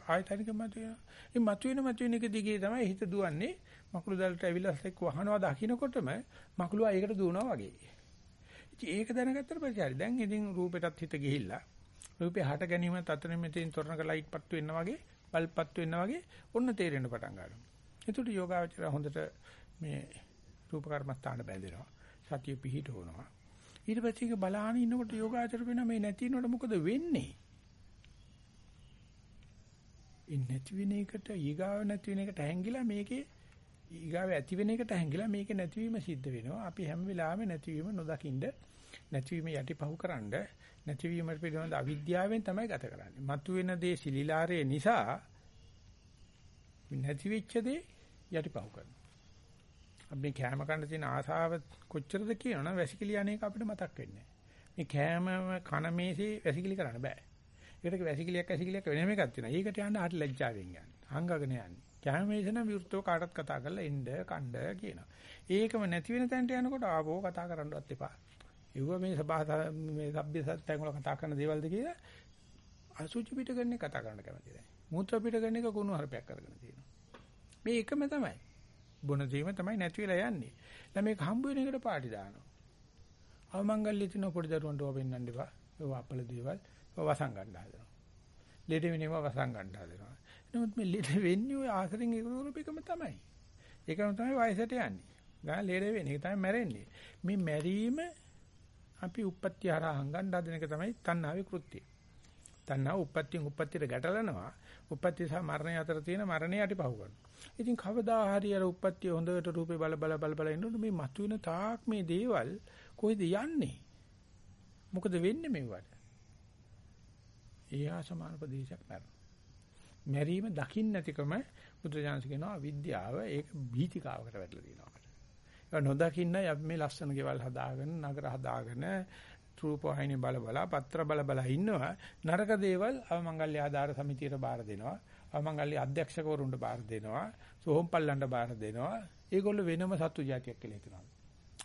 ආයතනික මතුවෙන. මේ මතුවෙන මතුවෙන එක දිගේ තමයි හිත දුවන්නේ. මකුළු දැලට ඇවිල්ලා එක්ක වහනවා දකින්නකොටම මකුළුවා ඒකට දුවනවා වගේ. ඉතින් ඒක දැනගත්තට පස්සේ හරි දැන් ඉතින් රූපෙටත් හිත ගිහිල්ලා රූපේ හට ගැනීමත් අතරින් මෙතෙන් තොරණක ලයිට් පත්තු වෙනවා වගේ බල්බ් පත්තු වෙනවා වගේ ඔන්න තේරෙන්න පටන් ගන්නවා. එතකොට යෝගාවචර හොඳට මේ රූප කර්මස්ථාන බැඳෙනවා. සතිය පිහිටවනවා. ඊට පස්සේ ඒක බලාගෙන ඉන්නකොට යෝගාචර වෙන මේ නැතිනොට මොකද වෙන්නේ? ඉන් නැති වෙන එකට ඊගාව නැති වෙන එකට හැංගිලා මේකේ ඊගාව ඇති වෙන එකට හැංගිලා මේකේ නැතිවීම සිද්ධ වෙනවා. අපි හැම වෙලාවෙම නැතිවීම නොදකින්ද නැතිවීම යටිපහුවකරනද නැතිවීම පිළිබඳ අවිද්‍යාවෙන් තමයි ගත කරන්නේ. මතුවෙන දේ සිලිලාරේ නිසා නැති වෙච්ච දේ යටිපහුව කරනවා. අපි කෑම කන්න තියෙන ආසාව කොච්චරද කියනවනම් වැසිකිලි අනේක අපිට මතක් වෙන්නේ මේ කෑම කන මේසේ වැසිකිලි කරන්න බෑ. ඒකට වැසිකිලියක් වැසිකිලියක් වෙනම එකක් තියෙනවා. ඒකට යන්න හරි ලැජ්ජාවෙන් යන්නේ. හංගගෙන යන්නේ. කෑම මේසේ නම් විවෘතව කාටත් කතා කරලා එන්න කණ්ඩ කියනවා. ඒකම නැති වෙන තැනට යනකොට ආවෝ කතා කරන්නවත් එපා. ඒව මේ සභා මේ සભ્ય සත්‍යයන් වල කතා කරන දේවල්ද කියලා අසුචි පිට කරන එක කතා කරන්න කැමති නැහැ. මූත්‍රා පිට කරන එක කුණු හරපයක් කරගෙන තියෙනවා. මේ එකම තමයි. බොන දීම තමයි නැති වෙලා යන්නේ. දැන් මේක හම්බ වෙන එකට පාටි දානවා. අවමංගල්‍ය තින පොඩි දරුවන්ට ඕවා පෙන්වන්න එපා. ඒවා අපල දේවල් වසන් ගන්න හදනවා. ලෙඩ වෙනේම වසන් ගන්න හදනවා. නමුත් මේ ලෙඩ වෙන්නේ ඔය ආසරෙන් එකම තමයි. ඒකම තමයි වයසට යන්නේ. ගා ලෙඩ වෙන්නේ. ඒක තමයි මැරෙන්නේ. මේ මැරීම අපි උප්පත්ති හරහා හංගන්න හදන එක තමයි තණ්හාවේ කෘත්‍යය. තණ්හාව උප්පත්තියෙන් උප්පත්තියට ගැටලනවා. උප්පත්ති සහ මරණය අතර තියෙන මරණය යටිපහුව කරනවා. ඉතින් කවදා හරි අර උප්පත්තිය හොඳට රූපේ බල බල බල බල ඉන්නකොට මේ මතුවෙන තාක් මේ දේවල් කොයිද යන්නේ? මොකද වෙන්නේ මේවට? ඒහා සමාන ප්‍රදේශයක් මරන. මැරීම දකින්න නැතිකම බුදුජානක කියනවා අවිද්‍යාව ඒක භීතිකාවකට වැටලා තියෙනවා. ඒක නොදකින්නයි අපි මේ ලස්සන ගෙවල් හදාගෙන නගර හදාගෙන රූප වහිනේ බල බල පත්‍ර බල බල ඉන්නවා. නරක දේවල් අවමංගල්‍ය ආධාර සමිතියට බාර දෙනවා. අවමංගල්‍ය අධ්‍යක්ෂකවරුන්ට බාර දෙනවා. සෝම්පල්ලන්ට බාර දෙනවා. ඒගොල්ලෝ වෙනම සතු జాතියක් කියලා හිතනවා.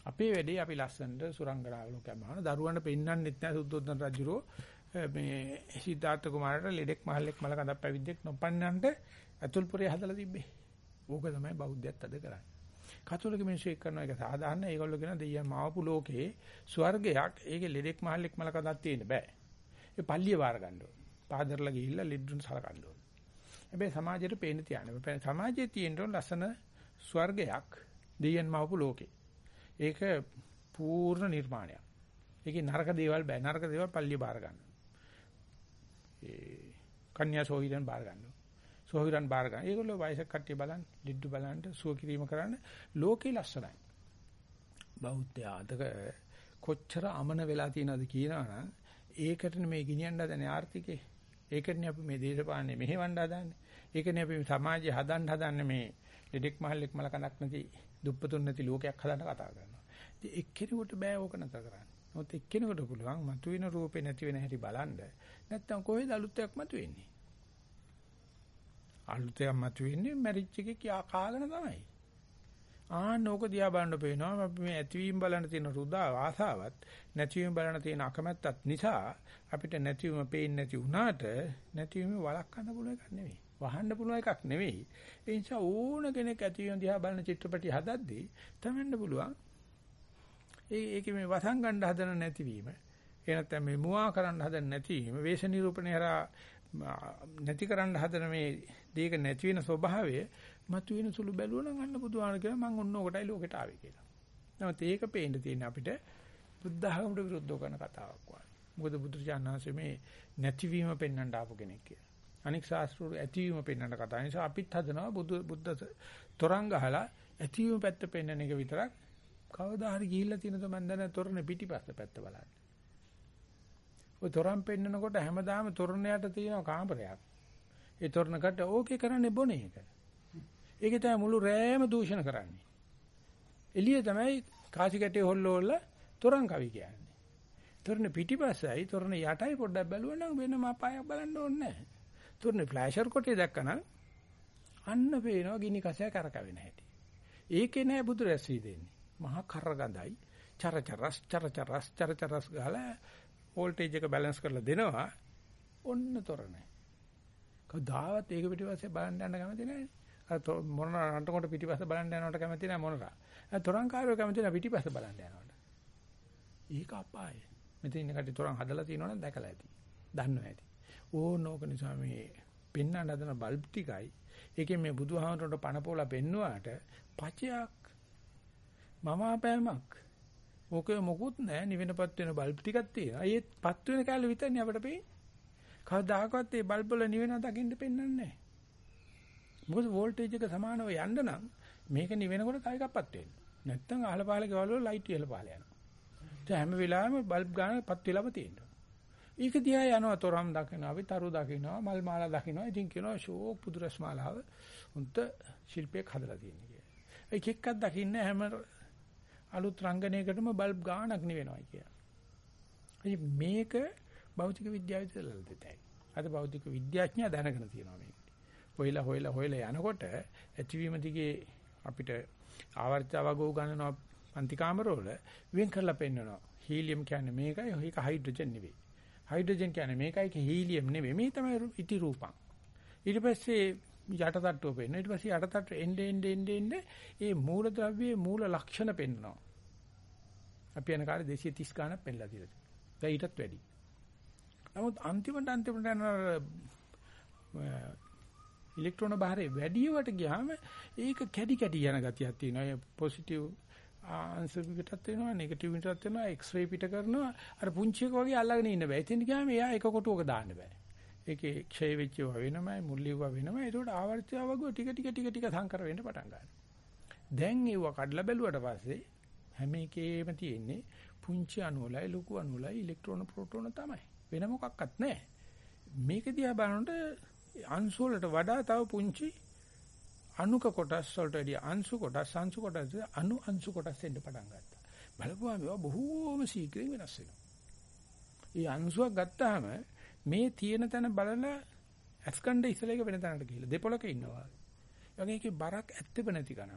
අපේ වැඩේ අපි ලස්සනට සුරංගනාවල කැමහන. දරුවන්ට පෙන්වන්නෙත් නැහැ සුද්ධෝදන රජුරෝ. මේ සිද්ධාර්ථ කුමාරට ලෙඩෙක් මහල්ලෙක් මල කඳක් පැවිද්දෙක් නොපන්නන්ට අතුල්පුරේ හදලා තිබ්බේ. ඕක තමයි බෞද්ධයත් අද කරන්නේ. කතෝලික මිනිස්සු එක් කරන එක සාධාරණ ඒගොල්ලෝ කියන දෙයියන් මාවපු ලෝකේ ස්වර්ගයක් ඒකේ ලෙඩෙක් මහල්ලෙක් මල කඳක් තියෙන්න බෑ. ඒ පල්ලිය වාර ගන්න ඕන. පාදරලා ගිහිල්ලා ලෙඩුන් සලකන්න ඕන. හැබැයි සමාජයට පේන්න තියන්න. සමාජයේ තියෙන ලස්සන ස්වර්ගයක් දෙයියන් මාවපු ලෝකේ. ඒක පූර්ණ නිර්මාණයක්. ඒකේ නරක දේවල් බෑ. නරක දේවල් පල්ලිය බාර ගන්න. ඒ කන්‍යා සෝහිරන් බාර ගන්නවා. සෝහිරන් බාර ගන්න. ඒගොල්ලෝ වයසක කට්ටිය බලන්න, ලිඩ්ඩු බලන්න, සුව කිරීම කරන්න ලෝකේ ලස්සනයි. බෞද්ධ ආදක කොච්චර අමන වෙලා තියෙනවද කියනවනම් ඒකට මේ ගිනියන්න හදන ආර්ථිකේ. ඒකනේ අපි මේ දේශපාලනේ මෙහෙවන්න හදන්නේ. ඒකනේ අපි සමාජය හදන්න හදන්නේ මේ දෙඩෙක් මහල්ලෙක් මල කනක් නැති දුප්පතුන් නැති ලෝකයක් හදන්න කතා කරනවා. ඉතින් එක්කෙනෙකුට බෑ ඕක නතර කරන්න. මොකද එක්කෙනෙකුට පුළුවන් මතුවෙන රූපේ නැති වෙන හැටි බලන්න. නැත්තම් කොහෙද අලුතයක් මතුවෙන්නේ? අලුතයක් මතුවෙන්නේ මැරිච් එකේ කියා කාගෙන තමයි. ආන්න ඕක දිහා බලන්න පේනවා අපි මේ ඇතිවීම බලන තියෙන රුදා ආසාවත් නැතිවීම බලන තියෙන අකමැත්තත් නිසා අපිට නැතිවීම පේන්නේ නැති වුණාට නැතිවීම වළක්වන්න පුළුවන් එකක් නෙවෙයි. වහන්න පුළුවන් එකක් නෙවෙයි. ඒ නිසා ඕන කෙනෙක් ඇතිවීම දිහා බලන චිත්‍රපටි හදද්දී තමන්න පුළුවන්. ඒ ඒකේ මේ වසන් ගන්න හදන නැතිවීම. ඒ නැත්නම් මේ මුවා කරන්න හදන නැතිවීම, වේශ නිරූපණය හරහා නැති කරන්න හදන මේ දීක නැති වෙන ස්වභාවය මතුවෙන සුළු බැලුවා නම් අන්න බුදුහාම කියලා මම ඔන්න ඔකටයි ලෝකෙට ආවේ කියලා. නමුත් ඒක පේන්න තියෙන අපිට බුද්ධ ආගමට විරුද්ධව කරන කතාවක් වගේ. මොකද බුදුරජාණන්සේ මේ නැතිවීම පෙන්වන්න ආපු කෙනෙක් කියලා. අනික් ශාස්ත්‍රවල ඇතිවීම පෙන්වන්න කතා. ඒ නිසා අපිත් හදනවා බුදු බුද්ධ තොරන් ගහලා ඇතිවීම පැත්ත පෙන්වන එක විතරක් කවදා හරි ගිහිල්ලා තියෙනද මන් දන්නේ තොරණ පිටිපස්ස පැත්ත බලන්න. ඔය තොරන් පෙන්නකොට හැමදාම තොරණ යට තියෙන කාමරයක්. ඒ තොරණකට ඕකේ කරන්නේ බොන එක. ඒකේ තමයි මුළු රෑම දූෂණ කරන්නේ. එළිය තමයි කාසි කැටේ හොල්ලෝල්ල තොරන් කවි කියන්නේ. තොරණ පිටිපස්සයි තොරණ යටයි පොඩ්ඩක් බැලුවනම් වෙනම අපායක් බලන්න ඕනේ නැහැ. තොරණ ෆ්ලෑෂර් කොටේ දැක්කනම් අන්න පේනවා ගිනි කසය කරකවෙන හැටි. ඒකේ නෑ බුදු රැසී දෙන්නේ. මහා කරගඳයි චරචරස් චරචරස් චරචරස් ගාලා වෝල්ටේජ් එක බැලන්ස් කරලා දෙනවා ඔන්න තොරණ. කවදාවත් ඒක පිටිපස්සේ බලන්න යන්න කැමති නැහැ. අර මොන රන්ටකොට පිටිපස්ස බලන්න යනවට කැමති නැහැ මොනරා. තොරන්කාරයෝ කැමති නැහැ පිටිපස්ස බලන්න යනවට. ඒක අපාය. මෙතන ඉන්න කටි තොරන් හදලා තියෙනවනම් දැකලා ඇති. දන්නවා ඇති. ඕනෝක නිසා මේ පෙන්වන්න හදන බල්බ් ටිකයි ඒකේ මේ බුදුහාමරට පණපෝලා පෙන්නුවාට පචයක් මම අපෑමක් ඕකේ මොකුත් නැහැ නිවෙනපත් වෙන බල්බ් ටිකක් තියෙනවා. ඒත් පත් වෙන කාලේ විතරනේ අපිට පේන්නේ. කවදාකවත් මේ බල්බ් වල නිවෙන දකින්න පෙන්වන්නේ නැහැ. මොකද වෝල්ටේජ් එක සමානව යන්න නම් මේක නිවෙනකොට තව එකක්පත් වෙන්න. නැත්තම් අහල පහල ගෙවල් වල ලයිට් ඉහළ පහළ යනවා. ඒ හැම වෙලාවෙම බල්බ් ගාන පත් වෙලාම තියෙනවා. ඒක දිහා යනවා තොරම් දකිනවා, අපි තරු දකිනවා, මල් මාලා දකිනවා. ඉතින් කියනවා ෂෝක් පුදුරස් මාලාව උන්ට ශිල්පයක් හදලා තියෙනවා කියලා. ඒක එක්කක් දකින්න හැම අලුත් රංගනයකටම බල්බ් ගාණක් නෙවෙනවා කියලා. මේක භෞතික විද්‍යාවේ ඉතලල් දෙතයි. අද භෞතික විද්‍යාඥයා දැනගෙන තියෙනවා මේක. හොයලා හොයලා හොයලා යනකොට ඇතිවීම දිගේ අපිට ආවර්තවගෝ ගන්නනවා පන්ති කාමරවල වෙන් කරලා පෙන්නනවා. හීලියම් කියන්නේ මේකයි, ඒක හයිඩ්‍රජන් නෙවෙයි. හයිඩ්‍රජන් කියන්නේ මේකයි හීලියම් නෙවෙයි. මේ තමයි ඉති රූපං. ඊට පස්සේ යට තට්ටුව පෙන්වනවා. ඊට පස්සේ යට තට්ටුව එන්නේ එන්නේ එන්නේ එන්නේ ඒ මූල ද්‍රව්‍යයේ මූල ලක්ෂණ පෙන්වනවා. අපි යන කාලේ 230 ගණක් පෙන්ලා දීලා තියෙනවා. දැන් ඊටත් වැඩි. නමුත් අන්තිමට අන්තිමට යන ඉලෙක්ට්‍රෝන බාහිර වැඩිවට ගියාම ඒක කැඩි කැඩි යන ගතියක් තියෙනවා. ඒ පොසිටිව් ආන්සර් පිටත් වෙනවා නෙගටිව් පිටත් වෙනවා එක්ස්රේ පිට කරනවා අර පුංචි එක වගේ අල්ලගෙන ඉන්න බෑ. එතෙන් ගියාම එයා එක කොටුවක දාන්න බෑ. ඒකේ ක්ෂය වෙච්ච වෙනමයි මුල්ලිව වෙනමයි. ඒකට ආවර්තිය වගේ ටික ටික ටික ටික සංකර වෙන්න පටන් ගන්නවා. දැන් ඒව කඩලා බැලුවට පස්සේ හැම එකේම තියෙන්නේ පුංචි අණුවලයි ලොකු අණුවලයි ඉලෙක්ට්‍රෝන ප්‍රෝටෝන තමයි. වෙන මොකක්වත් නැහැ. මේක දිහා බලනකොට අංශු වලට වඩා තව පුංචි අණුක කොටස් වලට වැඩි අංශු කොටස් අංශු කොටස් අණු අංශු කොටස් වෙන්න පටන් ගත්තා. බලපුවාම ඒවා බොහෝම ශීඝ්‍රයෙන් වෙනස් වෙනවා. ඒ අංශුවක් ගත්තාම මේ තියෙන තැන බලලා ඇස්කණ්ඩ ඉස්සලේක වෙන තැනකට ගිහිල්ලා දෙපොලක ඉන්නවා. යගේ එකේ බරක් ඇත්තෙම නැති කන.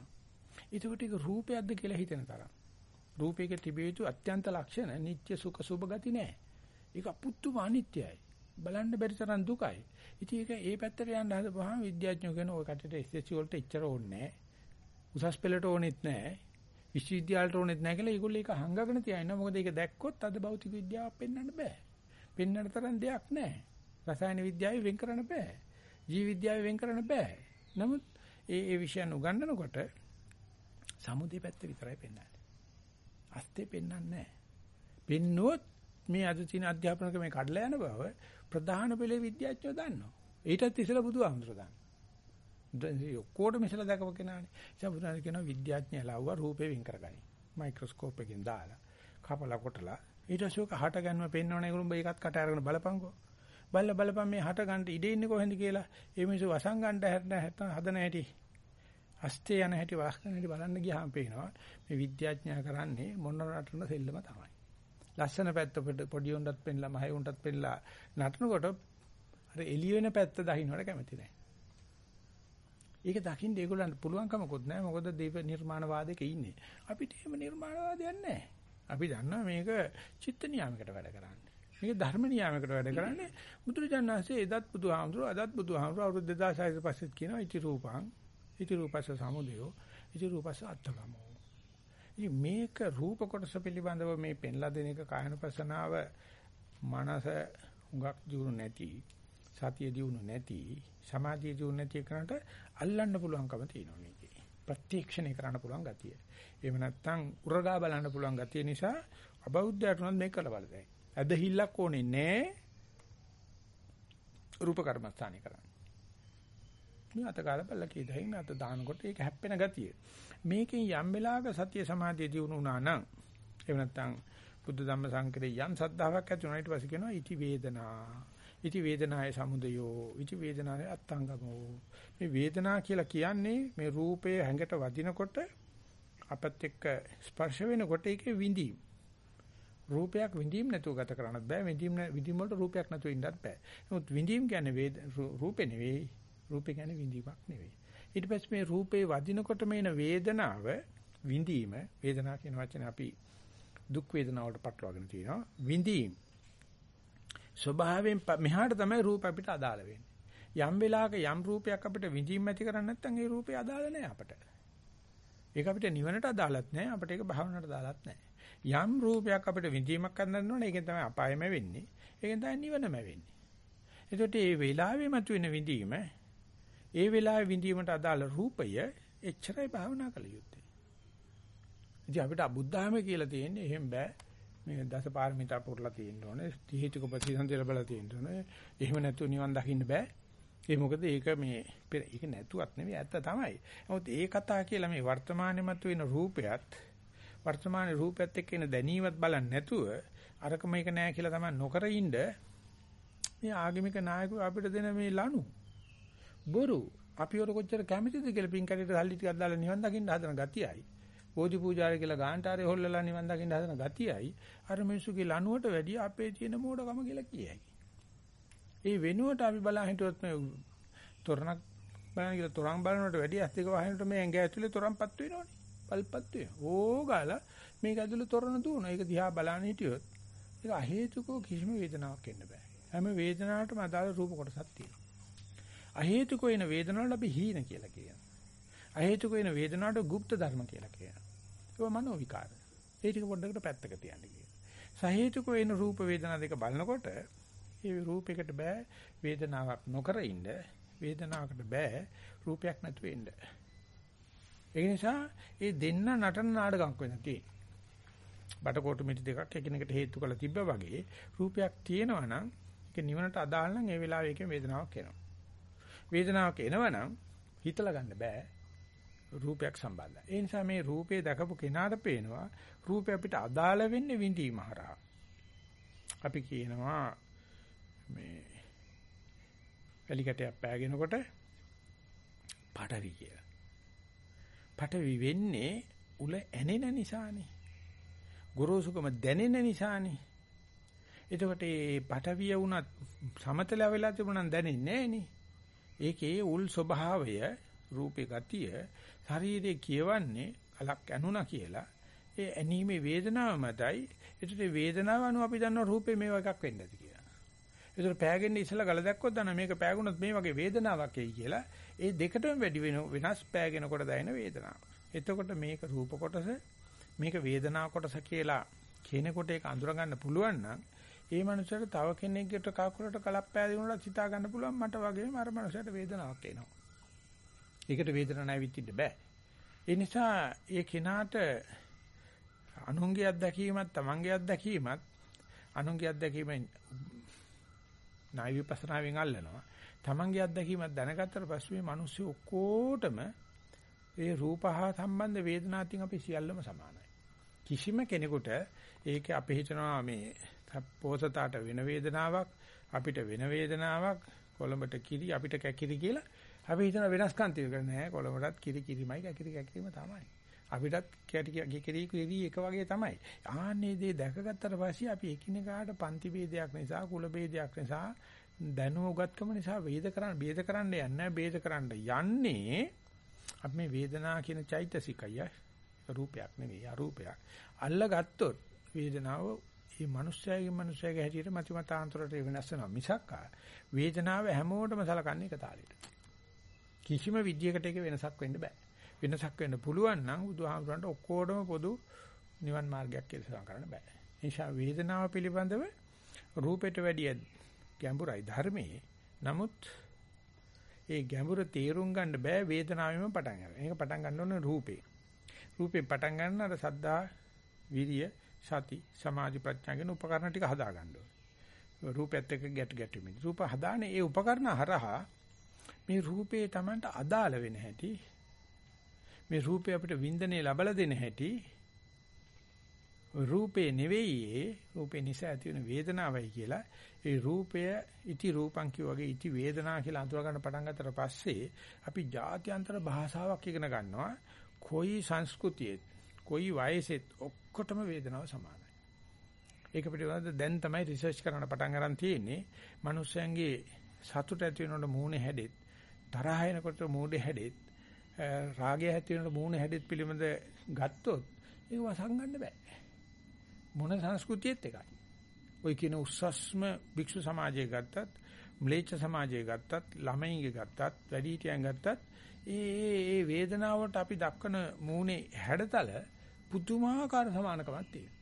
ඒකට ඒක රූපයක්ද කියලා හිතෙන තරම්. රූපයක තිබිය යුතු අත්‍යන්ත ලක්ෂණ නිත්‍ය සුඛ සුභ ගති නෑ. ඒක අපුත්තුම අනිත්‍යයි. බලන්න බැරි තරම් දුකයි. ඉතින් ඒක ඒ පැත්තට යන්න හදපුවාම විද්‍යාඥයෝ කියන ඔය කටට SSC වලට එච්චර ඕනේ නෑ. උසස් පෙළට ඕනෙත් නෑ. විශ්වවිද්‍යාලට ඕනෙත් නෑ කියලා ඒගොල්ලෝ ඒක හංගගෙන තියනවා. මොකද ඒක දැක්කොත් අද භෞතික විද්‍යාවක් පෙන්වන්න බෑ. පෙන්වන්න තරම් දෙයක් නෑ. රසායන විද්‍යාවේ වෙන් කරන්න බෑ. ජීව විද්‍යාවේ වෙන් කරන්න බෑ. නමුත් ඒ ඒ විෂයන් උගන්වනකොට සමුදේ පැත්ත විතරයි පෙන්වන්නේ. අස්තේ පෙන්වන්නේ නැහැ. පෙන්නුවොත් මේ අද තියෙන අධ්‍යාපන ක්‍රමේ කඩලා යන බව ප්‍රධාන පෙළේ විද්‍යාඥයෝ දන්නවා. ඊටත් ඉස්සෙල්ලා බුදුහාමුදුර දන්නවා. දැන් ඔක්කොටම ඉස්සෙල්ලා දැකපු කෙනානේ. ඒ බුදුහාමුදුර කියනවා විද්‍යාඥයලා වුණා රූපේ වින් කරගනි. මයික්‍රොස්කෝප් එකකින් දාලා කපලා කොටලා ඊට පස්සේ ඔක හට ගන්නව පෙන්වන්නේ ඒගොල්ලෝ මේකත් කට අරගෙන බලපංකෝ. බල්ල බලපන් මේ හට ගන්න ඉඩ ඉන්නේ කොහෙන්ද කියලා. ඒ මිනිස්සු වසන් ගන්න හැටන හදන හැටි. අස්තේ යන හැටි වාස්කන හැටි බලන්න ගියාම පේනවා මේ විද්‍යාඥයා කරන්නේ මොන රටන සෙල්ලම තමයි. ලස්සන පැත්ත පොඩි උන්ටත් පෙන්නලා මහේ උන්ටත් පෙන්නලා නටනකොට අර එළිය වෙන පැත්ත දහින්නවට කැමති නැහැ. ඒක දකින්න ඒගොල්ලන්ට පුළුවන්කමකුත් නැහැ. මොකද දීප නිර්මාණවාදයක ඉන්නේ. අපිට එහෙම නිර්මාණවාදයක් නැහැ. අපි දන්නවා මේක චිත්ත නියාමයකට වැඩ කරන්නේ. මේක ධර්ම නියාමයකට වැඩ කරන්නේ. බුදුරජාණන්සේ එදත් බුදුහාමුදුරුවෝ අදත් බුදුහාමුදුරුවෝ අවුරුදු 2600 පස්සෙත් කියනවා ඉති රූපං ඉති රූපස්ස සමුදයෝ ඉති රූපස්ස අත්තගමෝ. ඉතින් මේක රූප කොටස පිළිබඳව මේ පෙන්ලා දෙන එක කායනපසනාව මනස හුඟක් දියුණු නැති සතිය දියුණු නැති සමාධිය දියුණු නැති එකනට අල්ලන්න පුළුවන්කම තියෙනවා මේකේ. ප්‍රත්‍යක්ෂණය කරන්න පුළුවන් ගතිය. එහෙම නැත්නම් උරගා බලන්න පුළුවන් ගතිය නිසා අබෞද්ධයට උනත් මේක කළ බලදැයි. ඇදහිල්ලක් ඕනේ නෑ. රූප කර්මස්ථානේ කරන්න. මේ අතකාල බල්ල කීදහින් අත දානකොට ඒක හැප්පෙන ගතිය. මේකෙන් යම් වෙලාවක සතිය සමාධිය දිනු වුණා නම් එහෙම නැත්නම් බුද්ධ ධම්ම සංකරේ යම් සද්ධාාවක් ඇති වුණා ඊට පස්සේ කියනවා ඉති වේදනා. ඉති වේදනාය සමුදයෝ. ඉති වේදනාය අත්තංගමෝ. මේ වේදනා කියලා කියන්නේ මේ රූපයේ හැඟට වදිනකොට අපත් එක්ක ස්පර්ශ වෙනකොට ඒකේ විඳීම්. රූපයක් විඳීම් නැතුව ගත කරන්නත් බෑ. විඳීම් විඳීම් වලට රූපයක් නැතුව ඉන්නත් බෑ. නමුත් විඳීම් කියන්නේ රූපේ නෙවෙයි. රූපේ කියන්නේ විඳීමක් නෙවෙයි. ඊට පස්සේ මේ රූපේ වදිනකොට මේන වේදනාව විඳීම වේදනාව කියන වචනේ අපි දුක් වේදනාවට පටලවාගෙන තියෙනවා. විඳීම් ස්වභාවයෙන් මෙහාට තමයි රූප අපිට අදාළ වෙන්නේ. යම් වෙලාවක යම් රූපයක් අපිට විඳීම් ඇති කරන්නේ නැත්නම් ඒ රූපේ අදාළ නැහැ අපට. ඒක අපිට නිවනට අදාළත් නැහැ අපිට ඒක භාවනාවට අදාළත් නැහැ. යම් රූපයක් අපිට විඳීමක් ගන්න ඕනේ ඒකෙන් තමයි අපායම වෙන්නේ. ඒකෙන් තමයි නිවනම වෙන්නේ. එතකොට මේ වෙලාවේ මතුවෙන විඳීම ඒ වෙලාවේ විඳීමට අදාළ රූපය එච්චරයි භාවනා කළ යුත්තේ. ඉතින් අපිට අබුද්ධාම කියලා තියෙන්නේ එහෙම බෑ. මේ දසපාරමිතා පුරලා තියෙන්න ඕනේ. තීහිතික ප්‍රතිසන්දි ලැබලා තියෙන්න ඕනේ. එහෙම නැතුව නිවන් දකින්න බෑ. ඒ මොකද ඒක මේ ඒක නැතුවත් නෙවෙයි ඇත්ත තමයි. නමුත් ඒ කතා කියලා මේ වර්තමානයේ මතුවෙන රූපයත් වර්තමානයේ රූපයත් එක්ක එන දැනීමත් බලන්නේ නැතුව අරක මේක නෑ කියලා තමයි නොකර ඉන්න මේ ආගමික නායකයෝ අපිට දෙන මේ ලනු බොරු අපි වල කොච්චර කැමතිද කියලා පින් කැටේට සල්ලි ටිකක් දාලා නිවන් දකින්න හදන ගතියයි. බෝධි පූජාරය කියලා ගාන්ටාරේ හොල්ලලා නිවන් දකින්න හදන ගතියයි. අර මිනිස්සුගේ ලනුවට වැඩිය අපේ තියෙන මෝඩකම කියලා කියයි. ඒ වෙනුවට අපි බලන් හිටියොත් මේ තොරණක් බලන කියලා තොරන් බලනකොට වැඩිය ඇස් දෙක වහිනකොට මේ ඇඟ ඇතුලේ තොරන්පත් වෙනවනේ. පල්පත් වෙනවා. ඕගාලා මේක ඇතුලේ තොරණ දුවනවා. ඒක දිහා බලන හිටියොත් ඒක අහේතුකව කිසිම වේදනාවක් එන්න බෑ. හැම වේදනාවකටම අදාළ රූප කොටසක් තියෙනවා. අහේතුකව එන වේදනාවල අපි හීන කියලා කියනවා. අහේතුකව එන වේදනාවට গুপ্ত ධර්ම කියලා කියනවා. ඒක මනෝ විකාර. ඒ ටික පොඩ්ඩකට පැත්තක තියන්න කියනවා. සහේතුකව එන රූප වේදනා දෙක බලනකොට ඒ රූපයකට බෑ වේදනාවක් නොකර ඉන්න වේදනාවකට බෑ රූපයක් නැතුව ඉන්න. ඒ නිසා ඒ දෙන්න නටන නාටකයක් වෙන තියෙන්නේ. බටකොටු මිටි දෙකක් එකිනෙකට හේතු කරලා තිබ්බා වගේ රූපයක් තියෙනවා නම් ඒක නිවනට අදාළ නම් ඒ වෙලාවේ ඒකේ වේදනාවක් එනවා. වේදනාවක් එනවනම් හිතලා ගන්න බෑ රූපයක් සම්බන්ධයි. ඒ නිසා මේ රූපේ දැකපු කෙනාට පේනවා රූපය අපිට අදාළ වෙන්නේ විඳීම හරහා. අපි කියනවා මේ එලිකටයක් පෑගෙනකොට පටවි කියලා. පටවි වෙන්නේ උල ඇනෙන නිසානේ. ගොරෝසුකම දැනෙන නිසානේ. එතකොට මේ පටවිය වුණත් සමතල වෙලා තිබුණා දැනෙන්නේ නැහනේ. ඒකේ උල් ස්වභාවය රූපේ ගතිය ශරීරයේ කියවන්නේ කලක් ඇනුණා කියලා. ඒ ඇනීමේ වේදනාව මතයි. ඒකට වේදනාව අනුව අපි දන්නවා රූපේ මේ වගේ එකක් වෙන්න ඇති කියලා. ඒතර පෑගෙන්න ඉස්සලා ගල දැක්කොත් දන්න මේක පෑගුණොත් මේ වගේ වේදනාවක් එයි කියලා. ඒ දෙකටම වැඩි වෙන වෙනස් පෑගෙනකොට දැනෙන වේදනාව. එතකොට මේක රූප කොටස මේක වේදනා කොටස කියලා කෙනෙකුට ඒක අඳුර ගන්න පුළුවන් නම් ඒ මනුස්සයට තව කෙනෙක්ගේ කකුලට කලක් පෑදිනුනොත් හිතා ගන්න පුළුවන් මට වගේම අර මනුස්සයට වේදනාවක් එනවා. ඒකට වේදනාවක් නැවිත්ින්න බෑ. ඒ නිසා ඒ කෙනාට අනුන්ගේ අත්දැකීමත් තමන්ගේ අත්දැකීමත් අනුන්ගේ අත්දැකීමෙන් ණය විපස්සනාවෙන් අල්ලනවා. තමන්ගේ අත්දැකීමක් දැනගත්තට පස්සේ මේ මිනිස්සු ඔක්කොටම ඒ රූප හා සම්බන්ධ වේදනාතින් අපි සියල්ලම සමානයි. කිසිම කෙනෙකුට ඒක අපි හිතනවා මේ පෝසතාට වෙන වේදනාවක් අපිට වෙන වේදනාවක් කොළඹට කිරි අපිට කැකිරි කියලා අපි හිතන වෙනස්කම් තියෙක නෑ. කොළඹටත් කිරි කිරිමයි කැකිරි කැකිරිම තමයි. අපිටත් කැටි කිරි කිරි එක වගේ තමයි. ආන්නේ දේ දැකගත්තට පස්සේ අපි එකිනෙකාට පන්ති ભેදයක් නිසා කුල ભેදයක් නිසා දැනුවගත්කම නිසා වේද කරන්න ભેද කරන්න යන්නේ ભેද කරන්න යන්නේ අපි මේ වේදනා කියන චෛතසිකය රූපයක් නෙවෙයි අරූපයක්. අල්ලගත්තොත් වේදනාව මේ මිනිස්යාගේ මිනිස්යාගේ හැටියට මතිමතාන්තරයට වෙනස් වෙනවා මිසක් වේදනාව හැමෝටම සලකන්නේ එක තාලෙට කිසිම විදියකට ඒක වෙනසක් වෙන්න බෑ වෙනසක් වෙන්න පුළුවන් නම් බුදුහාමුදුරන්ට ඔක්කොටම පොදු නිවන් මාර්ගයක් කියලා කරන්න බෑ. ඒ නිසා වේදනාව පිළිබඳව රූපයට වැඩිය ගැඹුරයි ධර්මයේ. නමුත් ඒ ගැඹුර තේරුම් ගන්න බෑ වේදනාවෙම පටන් ගන්න. ඒක පටන් ගන්න ඕනේ රූපේ. රූපේ පටන් ගන්න අර සද්දා, විරිය, සති, සමාධි ප්‍රඥා කියන උපකරණ ටික හදා ගන්න ඕනේ. රූපයත් එක්ක ගැට ගැටෙමින්. රූප හදානේ ඒ උපකරණ හරහා මේ රූපේ Tamanට අදාළ වෙන හැටි මේ රූපය අපිට වින්දනය ලබලා දෙන හැටි රූපේ නෙවෙයි රූපේ නිසා ඇති වෙන වේදනාවයි කියලා ඒ රූපය ඉති රූපං වගේ ඉති වේදනා කියලා අඳුර ගන්න පටන් ගත්තට පස්සේ අපි ජාත්‍යන්තර භාෂාවක් ඉගෙන ගන්නවා කොයි සංස්කෘතියෙත් කොයි වයසෙත් ඔක්කොටම වේදනාව සමානයි ඒක පිළිබඳව දැන් තමයි රිසර්ච් කරන්න පටන් ගන්න තියෙන්නේ මිනිස්යන්ගේ සතුට ඇති වෙනකොට මූණේ හැඩෙත් තරහ එනකොට මූණේ හැඩෙත් රාගය ඇති වෙනකොට මූණ හැඩෙත් පිළිබඳ ගත්තොත් ඒක වසංගන්න බෑ. මොන සංස්කෘතියෙත් එකයි. ඔය කියන උස්සස්ම භික්ෂු සමාජයේ ගත්තත්, ම්ලේච්ඡ සමාජයේ ගත්තත්, ළමයින්ගේ ගත්තත්, වැඩිහිටියන් ගත්තත් ඒ ඒ වේදනාවට අපි දක්වන මූණේ හැඩතල පුදුමාකාර සමානකමක් තියෙනවා.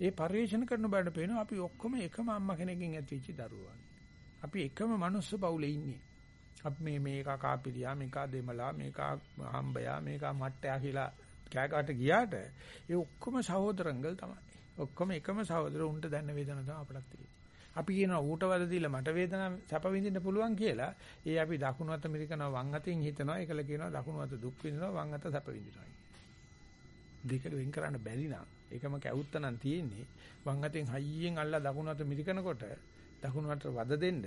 ඒ පරිශන කරන බඩ පේනවා අපි ඔක්කොම එකම අම්මා කෙනෙක්ගෙන් ඇතිවෙච්ච දරුවෝ. අපි එකම මනුස්ස පවුලේ ඉන්නේ. අපි මේ මේක කාපිරියා මේක දෙමලා මේක හම්බයා මේක මට්ටයා කියලා කෑකට ගියාට ඒ ඔක්කොම සහෝදරංගල් තමයි. ඔක්කොම එකම සහෝදර උන්ට දැන්න වේදනාව තමයි අපලක් තියෙන්නේ. අපි කියනවා ඌට වද දීලා මට වේදනාව සැප විඳින්න පුළුවන් කියලා. ඒ අපි දකුණු අත මිරිකනවා වම් අතින් හිතනවා. ඒකල කියනවා දකුණු අත දුක් විඳිනවා වම් අත සැප විඳිනවා. දෙකට වෙන් කරන්න බැරි නම් ඒකම කැවුත්ත නම් තියෙන්නේ වම් අතින් හයියෙන් අල්ලා දකුණු අත මිරිකනකොට දකුණු අතට වද දෙන්න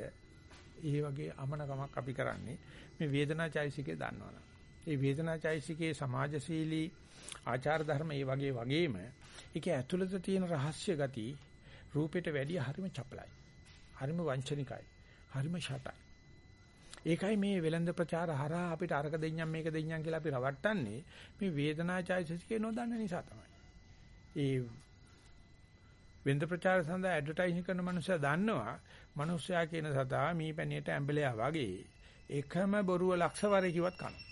ඒ වගේ අමනකමක් අපි කරන්නේ මේ වේදනාචෛසිකේ දන්නවනම්. ඒ වේදනාචෛසිකේ සමාජශීලී ආචාර ධර්ම ඒ වගේ වගේම ඒකේ ඇතුළත තියෙන රහස්‍ය ගති රූපෙට වැඩිය හරිම චපලයි. හරිම වංචනිකයි. හරිම ෂටයි. ඒකයි මේ වෙලඳ ප්‍රචාර හරහා අපිට අරක දෙඤ්ඤම් මේක දෙඤ්ඤම් කියලා අපි රවට්ටන්නේ මේ වේදනාචෛසිකේ නොදන්න නිසා තමයි. ඒ වෙන්ද ප්‍රචාර සඳහා ඇඩ්වර්ටයිසින් කරන මනුස්සයා දන්නවා මනුස්සයා කියන සතා මී පැණියට ඇඹලයා වගේ එකම බොරුව ලක්ෂ වරේ කිව්වත් කනවා.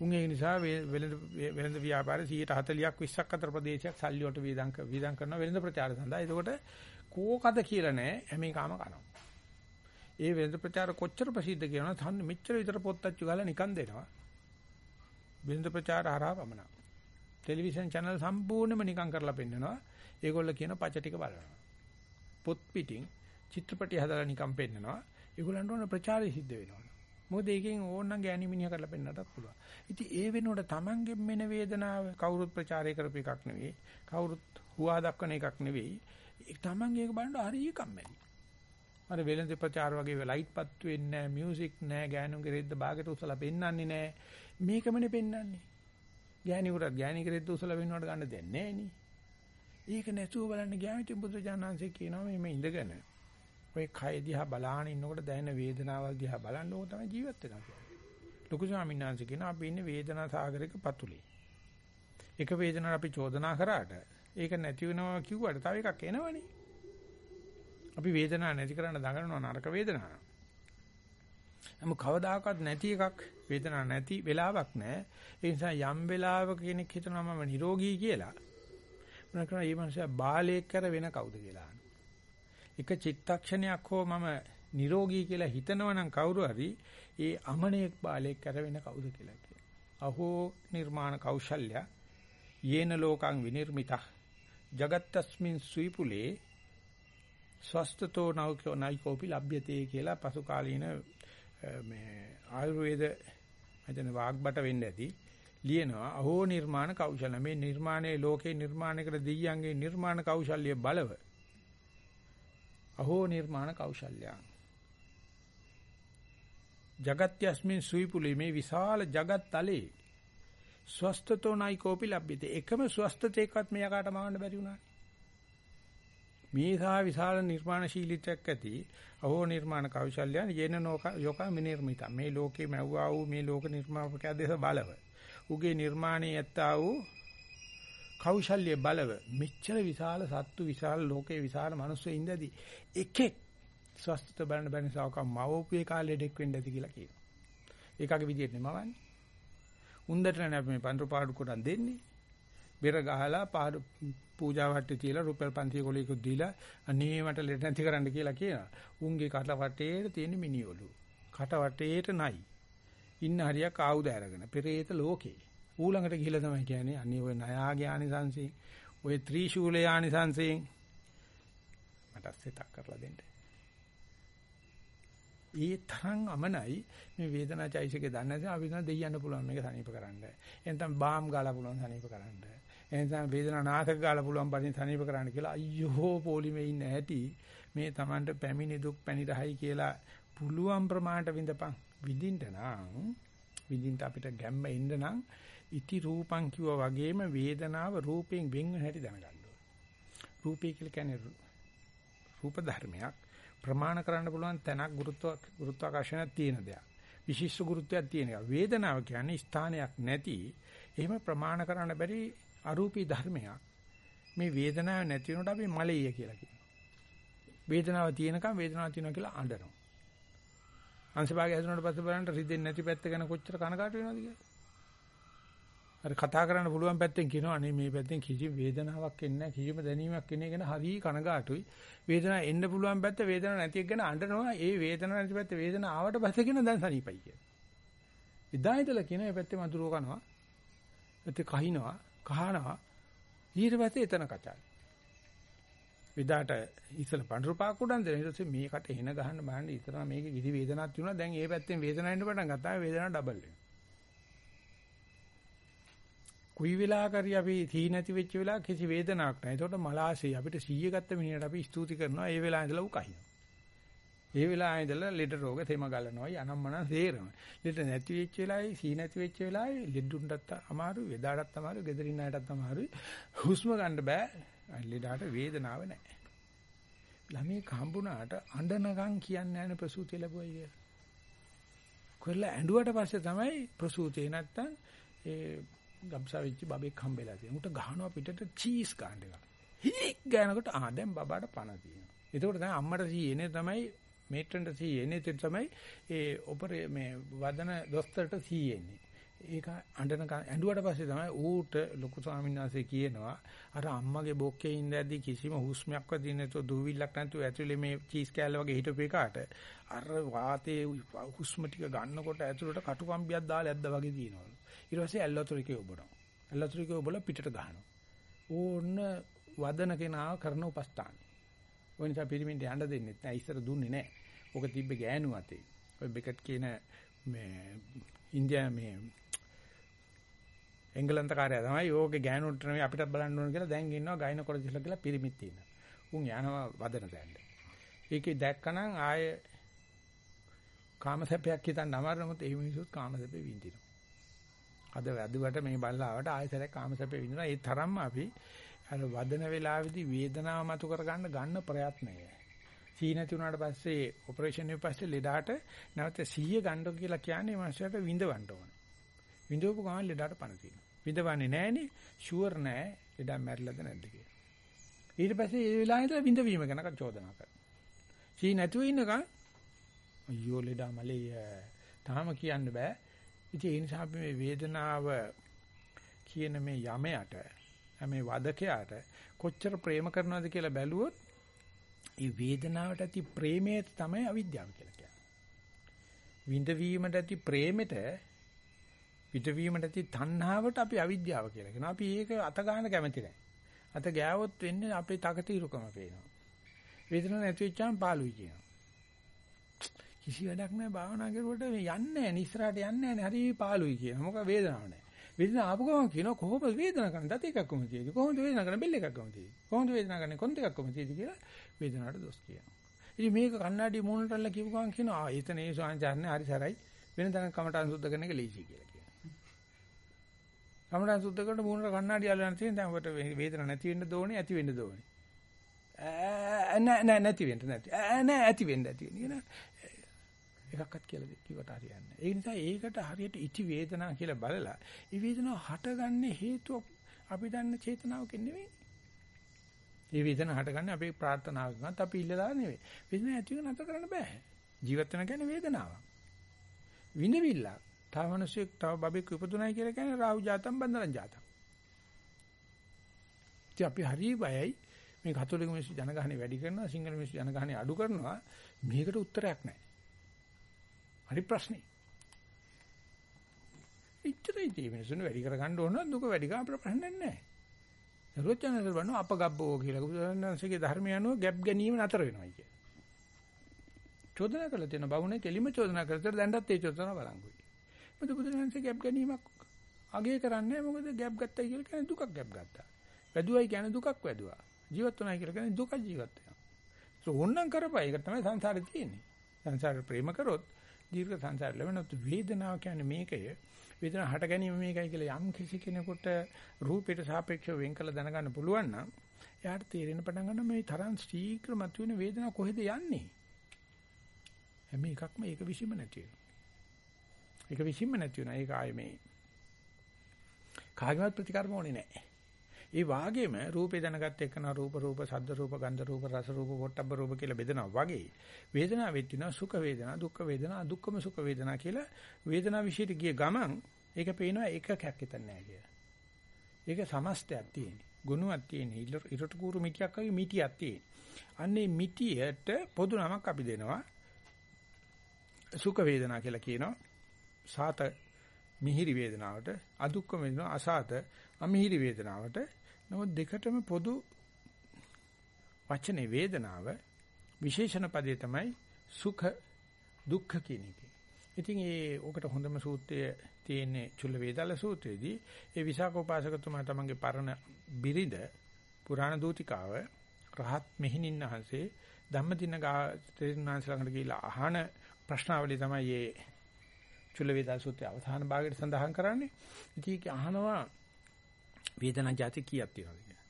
උන් ඒ නිසා වෙළඳ වෙළඳ ව්‍යාපාරේ 140ක් 20ක් අතර ප්‍රදේශයක් සල්ලි වලට වේදම් වේදම් කරන වෙළඳ ප්‍රචාර සඳහා. එතකොට කෝකද කියලා නෑ හැම එකම කනවා. ඒ වෙළඳ ප්‍රචාර කොච්චර ප්‍රසිද්ධ කියනවද? තන්න මෙච්චර විතර පොත්තච්චු ගාලා නිකන් දෙනවා. වෙළඳ ප්‍රචාර හරහා පමණක්. ටෙලිවිෂන් channel සම්පූර්ණයෙන්ම නිකන් කරලා පෙන්නනවා. ඒගොල්ල කියන පච ටික බලනවා. පොත් පිටින් චිත්‍රපටි හදලා නිකන් පෙන්නනවා. ඒගොල්ලන්ට ඕන ප්‍රචාරය සිද්ධ වෙනවා. මොකද ඒකෙන් ඕනනම් ගෑණි මිනිහා කරලා පෙන්නන්නත් පුළුවන්. ඉතින් ඒ වෙනුවට Tamanගෙන් මෙන වේදනාව කවුරුත් ප්‍රචාරය කරපු එකක් නෙවෙයි. කවුරුත් හුවා දක්වන එකක් නෙවෙයි. ඒ Taman ඒක බලන්න හරිය කම්මැලි. අර වෙළඳ ප්‍රචාර වගේ ලයිට් පත්තු වෙන්නේ නැහැ, මියුසික් නැහැ, ගෑනුන්ගේ රෙද්ද බාගෙට උසලා පෙන්වන්නේ නැහැ. මේකමනේ පෙන්වන්නේ. ගෑණි උරත් ගෑණිගේ රෙද්ද උසලා වෙනවට ගන්න දෙන්නේ නැහැ නේ. ඒක නැතුව බලන්න ගියාම ඉතින් බුදුජානන්සේ කියනවා මේ මේ ඉඳගෙන ඔය කය දිහා බලාගෙන ඉන්නකොට දැනෙන වේදනාවල් දිහා බලන්න ඕක තමයි ජීවත් වෙනවා කියන්නේ. ලොකු ස්වාමීන් වහන්සේ කියනවා අපි ඉන්නේ වේදනා සාගරයක පතුලේ. එක වේදනාවක් අපි චෝදනා කරාට ඒක නැති වෙනවා කිව්වට තව එකක් එනවනේ. අපි වේදනාවක් නැති කරන්න දඟලනවා නරක වේදනාවක්. නමුත් කවදාකවත් නැති එකක් වේදනාවක් නැති වෙලාවක් නැහැ. ඒ නිසා යම් වෙලාවක කෙනෙක් හිතනවා මම නිරෝගී කියලා. මොන කරා මේ මනුස්සයා බාලයෙක් කර වෙන කවුද කියලා එක චිත්තක්ෂණයක් හෝ මම නිරෝගී කියලා හිතනවනම් කවුරු හරි ඒ අමනේක් බාලයෙක් කර වෙන කවුද කියලා කියනවා. අහෝ නිර්මාණ කෞශල්‍ය යේන ලෝකං විනිර්මිතः జగත්තස්මින් සුයිපුලේ ස්වස්තතෝ නෞකෝ නයිකෝපි ලබ්යතේ කියලා පසු කාලීන මේ ආයුර්වේද මම වාග්බට වෙන්න ඇති. ලියනවා අහෝ නිර්මාණ කෞශල. මේ නිර්මාණයේ ලෝකේ නිර්මාණය කර දෙයියන්ගේ නිර්මාණ කෞශල්‍ය බලව. අහෝ නිර්මාණ කෞශල්‍යං. జగත්‍යස්මින් සුයිපුලි මේ විශාල జగත් තලේ ස්වස්තතෝ නයිකෝපි ලබ්යතේ එකම ස්වස්තතේකවත් මෙයාකට මවන්න බැරි වුණා මේසා විශාල නිර්මාණශීලීත්වයක් ඇති අහෝ නිර්මාණ කෞශල්‍යයන් යේන යෝක මිනිර්මිත මේ ලෝකේ මැව්වා වූ මේ ලෝක නිර්මාපකයා දේශ බලව උගේ නිර්මාණයේ ඇත්තා වූ කෞශල්‍ය බලව මෙච්චර විශාල සත්තු විශාල ලෝකේ විශාල මිනිස්සු ඉඳදී එකෙක් ස්වස්ථත බලන්න බැරි සාවක මවෝපිය කාලේ ඩෙක් වෙන්න ඇති කියලා කියනවා. ඒකගේ විදියට නෙමවන්නේ. උන්දට නෑ මේ පන්රු පාඩු කොටන් දෙන්නේ. බෙර ගහලා පාඩු පූජා වට්ටි තියලා රුපියල් 500 කොලයක දීලා අනේ මට ලෙඩ නැති කරන්න කියලා කියනවා. උන්ගේ කට වටේට තියෙන මිනිඔලු. කට වටේට නයි. ඉන්න හරියක් ආයුධ අරගෙන පෙරේත ලෝකේ ඌ ළඟට ගිහිල්ලා තමයි කියන්නේ අනේ ඔය නයාගේ ආනිසංසයෙන් ඔය ත්‍රිශූලේ ආනිසංසයෙන් මට සිතක් කරලා දෙන්න. ඒ තරම් අමනයි මේ වේදනා චෛසිකේ දන්නේ නැත්නම් අපි හිතන දෙයියන්න පුළුවන් මේක සනීප කරන්න. එතෙන් බාම් ගාලා පුළුවන් සනීප කරන්න. එතෙන් වේදනා නාශක ගාලා පුළුවන් පරිදි සනීප කරන්න කියලා අයියෝ පොලිමේ ඉන්න ඇති මේ Tamanට පැමිණි දුක් පැණි රහයි කියලා පුළුවන් ප්‍රමාණයට විඳපන්. විඳින්න නම් විඳින්න අපිට ගැම්ම එන්න නම් ඉති රූපං කිව්වා වගේම වේදනාව රූපයෙන් වෙන් වෙන හැටි දැනගන්න ඕනේ. රූපය කියලා කියන්නේ රූප ධර්මයක් ප්‍රමාණ කරන්න පුළුවන් තැනක් ගුරුත්ව ගුරුත්වාකර්ෂණයක් තියෙන දෙයක්. විශිෂ්ට ගුරුත්වයක් තියෙන එක. වේදනාව කියන්නේ ස්ථානයක් නැති එහෙම ප්‍රමාණ කරන්න බැරි අරූපී ධර්මයක්. මේ වේදනාව නැති වෙනකොට අපි මලෙය කියලා කියනවා. වේදනාව තියෙනකම් වේදනාවක් තියෙනවා කියලා අඬනවා. අංශභාගය හැදුනට පස්සේ බලන්න රිදෙන්නේ නැති පැත්ත ගැන කොච්චර කනකාට වෙනවද කියලා. අර කතා කරන්න පුළුවන් පැත්තෙන් කියනවා අනේ මේ පැත්තෙන් කිසි වේදනාවක් එන්නේ නැහැ කිසිම දැනීමක් එන්නේ ගැන හරි කනගාටුයි. වේදනාව එන්න පුළුවන් පැත්ත වේදනාවක් නැති එක ගැන අඬනවා. ඒ වේදනාවක් නැති පැත්ත වේදනාව ආවට පස්සේ කියන දැන් සනීපයි කියලා. එදා ඉඳලා කියන මේ පැත්තේ මధుරව කනවා. පැත්තේ කහිනවා, කහනවා. ඊට පස්සේ එතන කචාරි. විදාට ඉස්සල පඳුරු පාක් උඩන් දෙන ඊට පස්සේ මේකට එන ගහන්න බලන්න ඉතන මේකේ කිසි වේදනාවක් තියුණා. දැන් ඒ පැත්තෙන් වේදනාවක් එන්න පටන් ගත්තා. වේදනාව ඩබල් වෙනවා. කුයි වෙලා කරි අපි තී නැති වෙච්ච වෙලාව කිසි වේදනාවක් නැහැ. ඒකට මලාසී අපිට 100 ගත්ත මිනිහට අපි ස්තුති කරනවා. ඒ වෙලාව ඉඳලා උකහිනවා ඒ වෙලාව ඉඳලා ලෙඩ රෝග තෙම ගලනවා යනම්මන සේරම ලෙඩ නැති වෙච්ච වෙලාවේ සී නැති වෙච්ච වෙලාවේ ලෙඩුන්ටත් අමාරුයි වෙදාටත් අමාරුයි ගෙදරින් අයටත් අමාරුයි හුස්ම ගන්න බෑ ලෙඩාට වේදනාව නැහැ. ළමයි කම්බුණාට අඬනකම් කියන්නේ නැහැ ප්‍රසූතිය ලැබුවයි කියලා. කොල්ල ඇඬුවට පස්සේ තමයි ප්‍රසූතිය නැත්තම් ඒ ගබ්සා වෙච්ච බබෙක් හම්බෙලා තියෙන. උට ගහනවා පිටට චීස් ගන්න එක. හික් ගන්නකොට ආ දැන් බබාට පණ තියෙනවා. එතකොට තමයි අම්මට සීයනේ තමයි මේට්‍රන්ට සීයනේ එතන තමයි ඒ ඔපරේ මේ වදන දොස්තරට සීයන්නේ. ඒක අඬන ඇඬුවට පස්සේ තමයි ඌට ලොකු ස්වාමීන් වහන්සේ කියනවා අර අම්මගේ බොක්කේ ඉඳද්දි කිසිම හුස්මයක්වත් දෙන්නේ නැතුව දුවිල්ලක් නැතුව ඇතුලේ මේ චීස් කෑල්ල වගේ හිටපු එකාට අර වාතයේ හුස්ම ටික ගන්නකොට ඇතුලට කටුකම්බියක් දාලා ඇද්දා වගේ දිනවලු. ඊට පස්සේ ඇල්ලතුරිකේ ඔබනවා. ඇල්ලතුරිකේ ඔබලා පිටට ගහනවා. ඕන්න වදන කෙනා කරන උපස්ථාන. ඔය නිසා පිරිමින්ට යන්න දෙන්නේ නැහැ. ඉස්සර දුන්නේ නැහැ. ඔක තිබ්බේ ගෑනු අතේ. ඔය බෙකට් කියන මේ ඉන්දියා මේ එංගලන්ත කාර්යය තමයි ඕකේ ගෑනුන්ට නෙවෙයි අපිටත් බලන්න ඕන කියලා දැන් ඉන්නවා ගයිනකොලොජිස්ලා කියලා පිරිමිත් තියෙනවා. උන් යනවා වදන දැන්න. ඒකේ දැක්කනම් ආය කාමසැපයක් හිතන්න අමාරුනොත් ඒ මිනිස්සුත් කාමසැපේ විඳිනවා. අද වැදුවට මේ බල්ලාවට ආයතරයක් කාමසැපේ විඳිනවා. ඒ තරම්ම අපි අර වදන වේලාවේදී වේදනාව මතු කරගන්න ගන්න ප්‍රයත්නය. සී නැති වුණාට පස්සේ ඔපරේෂන් එක පස්සේ ලෙඩාට නැවත 100 ගන්න කියලා කියන්නේ මාසයට විඳවන්න ඕන. විඳවපු ගමන් ලෙඩාට පණ තියෙනවා. විඳවන්නේ නැහනේ ෂුවර් නැහැ ලෙඩා මැරිලාද නැද්ද කියලා. ඊට පස්සේ ඒ වෙලාවේ ඉඳලා විඳවීම ගැන චෝදනා කරනවා. සී නැතුව ඉන්නකම් අයියෝ ලෙඩා මලේ තාම කියන්න බෑ. ඉතින් ඒ නිසා අපි මේ වේදනාව කියන මේ යමයට මේ වදකයාට කොච්චර ප්‍රේම කරනවද කියලා බැලුවොත් ඒ වේදනාවට ඇති ප්‍රේමය තමයි අවිද්‍යාව කියලා කියන්නේ. විඳවීමට ඇති ප්‍රේමෙට පිටවීමට ඇති තණ්හාවට අපි අවිද්‍යාව කියලා කියනවා. අපි ඒක අත ගන්න කැමති නැහැ. අත ගෑවොත් වෙන්නේ අපේ තකතිරුකම පේනවා. වේදනාවක් නැති වෙච්චාම පාළුයි කියනවා. කිසි වැඩක් නැහැ භාවනා කරුවට මේ යන්නේ නැහැ. ඉස්සරහට යන්නේ නැහැ. හරි පාළුයි කියනවා. මොකද වේදනාවක් නැහැ. වේදනාව ආපු ගමන් කියනවා කොහොමද වේදනාව කරන්නේ? දත එකක් කොහොමද තියෙන්නේ? කොහොමද වේදනාව කරන්නේ? බෙල්ල එකක් කොහොමද තියෙන්නේ? කොහොමද වේදනාව කරන්නේ? කොන්ද එකක් කොහොමද තියෙන්නේ කියලා වේදනාවට දොස් කියනවා. ඉතින් මේක කන්නඩි මූණටල්ලා කියපු ගමන් කියනවා ආ එතන ඒ සාංචාරනේ හරි සරයි. වෙන තැනක කමටහන් සුද්ධ කරන එක ලීසි කියලා කියනවා. කමටහන් සුද්ධ කරනකොට මූණට කන්නඩි අල්ලන්න තියෙන දැන් ඔබට වේදනාවක් නැති වෙන්න දෝනේ ඇති වෙන්න දෝනේ. නෑ නෑ නැති වෙන්න නැති. නෑ ඇති වෙන්න ඇති වෙන්න. එකක්වත් කියලා කිව්වට හරියන්නේ නැහැ. ඒ නිසා ඒකට හරියට ඉති වේදනා කියලා බලලා ඒ වේදනාව හටගන්නේ හේතුව අපි දන්න චේතනාවකින් නෙවෙයි. ඒ වේදනාව හටගන්නේ අපේ ප්‍රාර්ථනාවකින්වත් අපි ඉල්ලලා නෙවෙයි. වේදනාව ඇති වෙන නැතර කරන්න බෑ. ජීවත් වෙන කියන්නේ වේදනාවක්. විඳවිල්ල. තව මිනිස්සෙක් තව බබෙක් උපදුණයි කියලා කියන්නේ රාහු ජාතම් බන්දරන් ජාතම්. ඉතින් අපි හරි බයයි මේ කතෝලික මිනිස්සු ජනගහනේ වැඩි කරනවා සිංහල මිනිස්සු ජනගහනේ අඩු කරනවා මේකට උත්තරයක් නැහැ. හරි ප්‍රශ්නේ. ඉච්චරයි tie මිනිස්සුන් වැඩි කරගන්න ඕන දුක වැඩි ගන්න අපිට ප්‍රශ්නයක් නැහැ. සරුවචනන්ද වano අපගබ්බෝ කියලා බුදුරජාණන්සේගේ ධර්මය අනුව ගැප් ගැනීම නතර වෙනවා කිය. චෝදනා කළ තියෙන බවුනේ කෙලිම චෝදනා කරතර දැන්වත් ඒ චෝදනා බලංගුයි. මොකද බුදුරජාණන්සේ ගැප් ගැනීමක් අගය කරන්නේ මොකද ගැප් ගත්තයි කියලා කියන්නේ දුකක් ගැප් ගත්තා. වැදුවයි කියන්නේ දුකක් වැදුවා. ජීවත් වුණයි කියලා කියන්නේ දුක ජීවත් වෙනවා. ඒක ඕනනම් කරපයි. ඒක තමයි සංසාරේ තියෙන්නේ. සංසාරේ ප්‍රේම කරොත් දීර්ඝ සංසාර ලැබෙනත් වේදනාව කියන්නේ මේකය. වේදනාව හට ගැනීම මේකයි කියලා යම් කිසි කෙනෙකුට රූපයට සාපේක්ෂව වෙන් කළ දැනගන්න පුළුවන් නම් එයාට තේරෙන පටන් ගන්න මේ තරම් ශීඝ්‍ර මතුවෙන වේදනාව කොහෙද යන්නේ? හැම එකක්ම ඒක විසීම නැති වෙනවා. ඒක විසීම නැති වෙනවා. ඒක ආයේ මේ කාගේවත් ප්‍රතිකර්ම ඕනේ නැහැ. ඒ වාගේම රූපේ දැනගත් එක්කන රූප රූප ශබ්ද රූප ගන්ධ රූප රස රූප පොට්ටබ්බ රූප කියලා බෙදනවා වගේ වේදනාවෙත් වෙනවා සුඛ වේදනා දුක්ඛ වේදනා අදුක්ඛම සුඛ වේදනා කියලා වේදනා විශේෂයට ගිය ගමන් ඒක පේනවා එකකක් හිතන්නේ නැහැ කියලා. ඒක සමස්තයක් තියෙන. ගුණයක් තියෙන. ඉරට කූරු මිටියක් වගේ මිටියක් තියෙන. අන්නේ මිටියට පොදු නමක් අපි දෙනවා. සුඛ වේදනා කියලා කියනවා. සාත මිහිරි වේදනාවට අදුක්ඛම වේදනාව අසාත අමිහිරි වේදනාවට නමුත් දෙකටම පොදු වචනේ වේදනාව විශේෂණ පදේ තමයි සුඛ දුක්ඛ කියන එක. ඉතින් ඒ ඔකට හොඳම සූත්‍රය තියෙන්නේ චුල්ල වේදාල සූත්‍රයේදී ඒ විසාකෝපාසකතුමා තමන්ගේ පරණ බිරිඳ පුරාණ දූතිකාව රහත් මෙහිණින් වහන්සේ ධම්මදින තේරුණාන්ස ළඟට ගිහිලා අහන ප්‍රශ්නාවලිය තමයි මේ චුල්ල වේදාල සූත්‍රයේ අවසාන භාගයට සඳහන් කරන්නේ. ඉතින් ඒක අහනවා වේදනා જાති කීයක් තියෙනවද කියලා.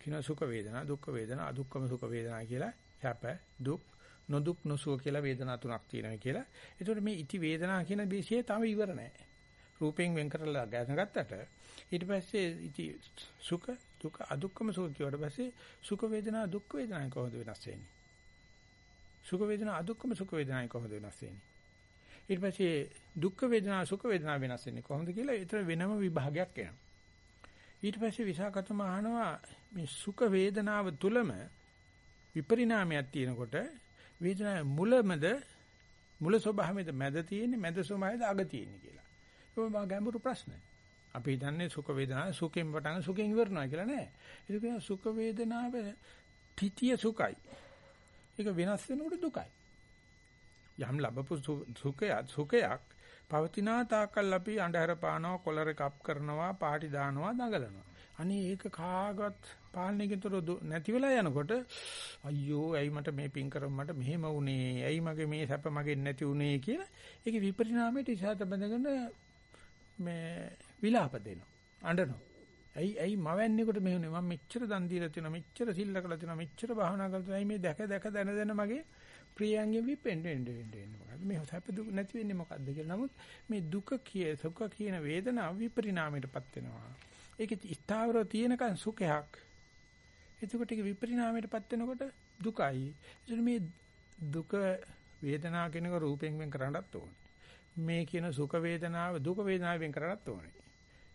කියනවා සුඛ වේදනා, දුක්ඛ වේදනා, අදුක්ඛම සුඛ වේදනා කියලා. සැප, දුක්, නොදුක් නොසුව කියලා වේදනා තුනක් තියෙනවා කියලා. ඒතකොට මේ ඉති වේදනා කියන විෂය තව ඉවර නැහැ. රූපයෙන් වෙන් කරලා දැනගත්තට ඊට පස්සේ ඉති සුඛ, දුක අදුක්කම සුඛ කියවට පස්සේ සුඛ වේදනා දුක් වේදනා කොහොමද වෙනස් වෙන්නේ? සුඛ වේදනා අදුක්කම සුඛ වේදනා කොහොමද වෙනස් වෙන්නේ? ඊට පස්සේ දුක් වේදනා සුඛ වේදනා වෙනස් වෙන්නේ කොහොමද කියලා ඒතර වෙනම විභාගයක් එනවා. ඊට පස්සේ විසාකතුම අහනවා මේ සුඛ වේදනාව තුලම විපරිණාමයක් තියෙනකොට වේදනාවේ මුලමද මුල ස්වභාවයේද මැද තියෙන්නේ මැද ස්වභාවයේද අග තියෙන්නේ කියලා. ඒක මා ගැඹුරු ප්‍රශ්නයක්. අපි හිතන්නේ සුඛ වේදනාව සුඛයෙන් පටන් සුඛයෙන් ඉවරනවා කියලා නෑ. ඒක කියන සුඛ වේදනාව තිතිය සුඛයි. ඒක වෙනස් වෙනකොට දුකයි. යම් ලැබපු සුඛයක් සුඛයක් පවතිනා තාකල් අපි අඳුර පානවා කොලර කප් කරනවා පාටි දානවා දඟලනවා. අනේ ඒක කාගවත් පාලනයකින්තර නැති වෙලා යනකොට අයියෝ ඇයි මට මේ පින් කරව මට මෙහෙම වුනේ ඇයි මගේ මේ සැප මගෙන් නැති වුනේ කියලා ඒකේ විපරිණාමයට ඉසాత බඳගෙන මේ විලාප දෙනවා අඬනවා. ඇයි ඇයි මවන්නේකොට මෙහෙුනේ මම මෙච්චර දන් දීලා තියෙනවා මෙච්චර සිල් ලකලා තියෙනවා මෙච්චර භාවනා කරලා තියෙනවා. මේ දැක දැක දැන දැන මගේ ප්‍රියයන්ගෙන් විපෙන්න වෙන්න වෙන්න වෙන්න මොකද්ද මේ සැප දුක නැති වෙන්නේ මොකද්ද කියලා නමුත් මේ දුක කිය සුඛ කියන වේදනාව විපරිණාමයටපත් වෙනවා ඒකේ ස්ථාවරව තියෙනකන් සුඛයක් එතකොට ඒක විපරිණාමයටපත් වෙනකොට දුකයි. එතකොට මේ දුක වේදනාව කෙනක රූපයෙන් වෙන් කරන්නත් ඕනේ. මේ කියන සුඛ වේදනාව දුක වේදනාවෙන් කරන්නත් ඕනේ.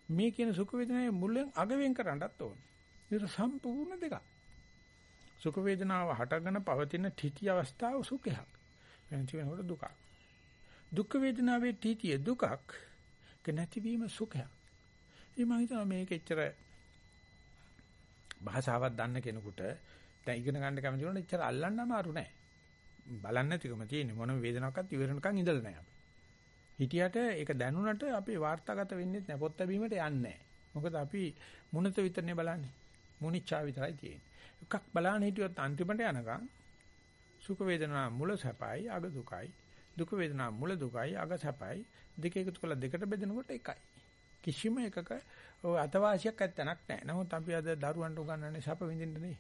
මේ කියන සුඛ වේදනාවේ මුලෙන් අග වෙන් කරන්නත් ඕනේ. ඒක සම්පූර්ණ දෙකක්. සුඛ වේදනාව හටගෙන පවතින තితి අවස්ථාව සුඛයක්. වෙනති වෙනකොට දුකක්. දුක් වේදනාවේ තిතිය දුකක්. නැතිවීම සුඛයක්. ඒ මම හිතනවා මේක එච්චර භාෂාවක් දන්න කෙනෙකුට දැන් ඉගෙන ගන්න කැමති වුණොත් එච්චර අල්ලන්න අමාරු නෑ. බලන්න නැතිකම තියෙන්නේ මොන වේදනාවක්වත් ඉවරනකන් ඉඳලා නෑ අපි. හිටියට ඒක දැනුණට අපි වාර්තාගත වෙන්නේ නැහැ පොත් ලැබීමට යන්නේ නැහැ. මොකද අපි මුණත විතරනේ බලන්නේ. මුනිච්චා විතරයි තියෙන්නේ. එකක් බලන්න හිටියොත් අන්තිමට යනකම් සුඛ වේදනා මුල සැපයි අග දුකයි. දුක වේදනා මුල දුකයි අග සැපයි. දෙක එකතු කළා දෙකට බෙදෙනකොට එකයි. කිසිම එකක ඔය අතවාසියක් ඇත්තනක් නැහැ. නමුත් අපි අද දරුවන්ට උගන්වන්නේ සැප විඳින්න නේ.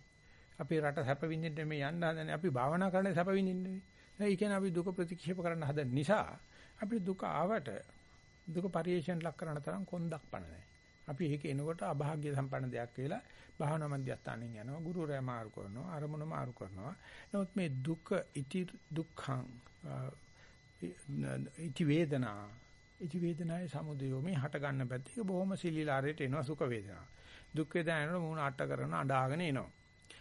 අපි රට සැප විඳින්න මේ යන්න හදන්නේ. අපි භාවනා කරන්නේ සැප විඳින්න නේ. ඒ කියන්නේ අපි දුක ප්‍රතික්ෂේප කරන්න හදන නිසා අපිට දුක ආවට දුක පරිේශයෙන් ලක් කරන තරම් කොන්දක් පණ නැහැ. අපි ඒක එනකොට අභාග්‍ය සම්පන්න දෙයක් කියලා භාවනා මධ්‍යස්ථානෙන් යනවා ගුරුවරයා මාරු කරනවා අරමුණ මාරු කරනවා. නමුත් මේ දුක ඉති දුක්ඛං ඉති වේදනා ඉති වේදනාවේ සමුදයෝ මේ හට ගන්න පැත්ත ඒක බොහොම සිලිලාරයට එනවා සුඛ වේදනා. දුක් වේදනාවට මූණ අට කරන අඬාගෙන එනවා.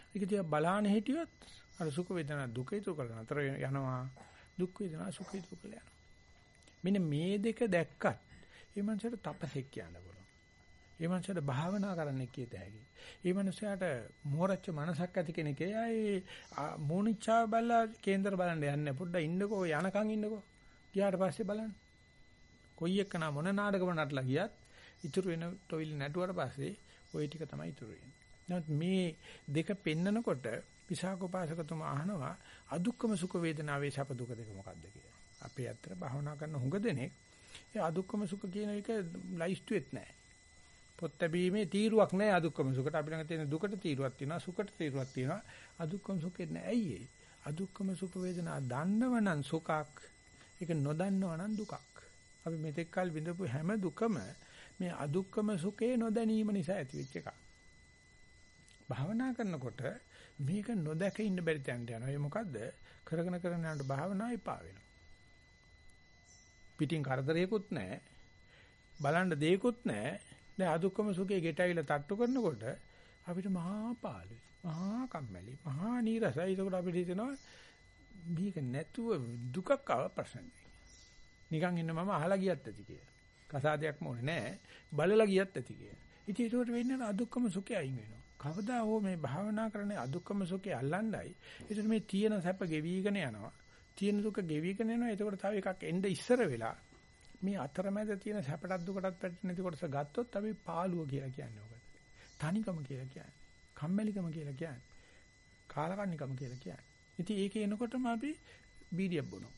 ඒක දිහා බලාන හිටියොත් අර සුඛ වේදනා දුක ඉතුරු කරන අතර යනවා. දුක් වේදනා සුඛ ඉතුරු කරලා යනවා. මෙන්න මේ දෙක දැක්කත් ඒ මනුස්සයාට තපසෙක් කියන්න පුළුවන්. ඒ මනුස්සයාට භාවනා කරන්න කියත හැකියි. ඒ මනුස්සයාට මෝරච්ච මනසක් ඇති කෙනෙක් එයායි මූණිච්චා බලලා කේන්දර බලන්න යන්නේ පොඩ්ඩක් ඉන්නකෝ යනකම් ඉන්නකෝ. ගියාට පස්සේ බලන්න. කොයි එක්කන මොන නාටකම නටලා ගියත් ඉතුරු වෙන ටොයිල් නැටුවට පස්සේ ওই ටික තමයි ඉතුරු වෙන්නේ. මේ දෙක පෙන්නකොට විසාකෝපාසකතුමා අහනවා අදුක්කම සුඛ වේදනාවේ සැප දුක දෙක මොකක්ද කියලා. අපි ඇත්තට භාවනා කරන හුඟ දෙනෙක් ඒ අදුක්කම සුඛ කියන එක ලයිස්ට්ුවෙත් නැහැ. පොත් ලැබීමේ තීරුවක් නැහැ අදුක්කම සුඛට. අපි ළඟ තියෙන දුකට තීරුවක් තියෙනවා සුඛට තීරුවක් තියෙනවා. අදුක්කම සුඛෙත් නැහැ. ඇයි ඒ? අදුක්කම සුඛ වේදනා දන්නවනම් සුඛක් ඒක නොදන්නවනම් දුකක්. අපි මෙතෙක් කල් විඳපු හැම දුකම මේ අදුක්කම සුඛේ නොදැනීම නිසා ඇතිවෙච්ච එකක්. භාවනා කරනකොට මේක නොදැක ඉන්න බැරි තැනට යනවා. ඒ මොකද්ද? කරගෙන කරගෙන යනකොට භාවනාව එපා වෙනවා. පිටින් කරදරයක්වත් නැහැ. බලන්න දෙයක්වත් නැහැ. දැන් අදුක්කම සුඛේ ගෙටවිලා තට්ටු කරනකොට අපිට මහා පාළුයි. මහා කම්මැලි. මහා නීරසයි. ඒකට අපිට හිතෙනවා මේක නැතුව දුකක් ආව ප්‍රශ්න නිකන් ඉන්න මම අහලා ගියත් ඇති කියලා. කසාදයක්ම ඕනේ නැහැ. බලලා ගියත් ඇති කියලා. ඉතින් ඒකට වෙන්නේ අදුක්කම සුඛය අයින් වෙනවා. කවදා හෝ මේ භාවනා කරන්නේ අදුක්කම සුඛය අල්ලන්නයි. ඒකට මේ තියෙන සැප ගෙවිගෙන යනවා. තියෙන දුක ගෙවිගෙන යනවා. එතකොට තව එකක් එන්න ඉස්සර වෙලා මේ අතරමැද තියෙන සැපටත් දුකටත් පැටලෙන නැති කොටස ගත්තොත් අපි පාළුව කියලා කියන්නේ ඔකට. තනිකම කියලා කියන්නේ. කම්මැලිකම කියලා කියන්නේ. කාලකන්නිකම කියලා කියන්නේ. ඉතින් ඒක එනකොටම අපි බීඩියක් බොනවා.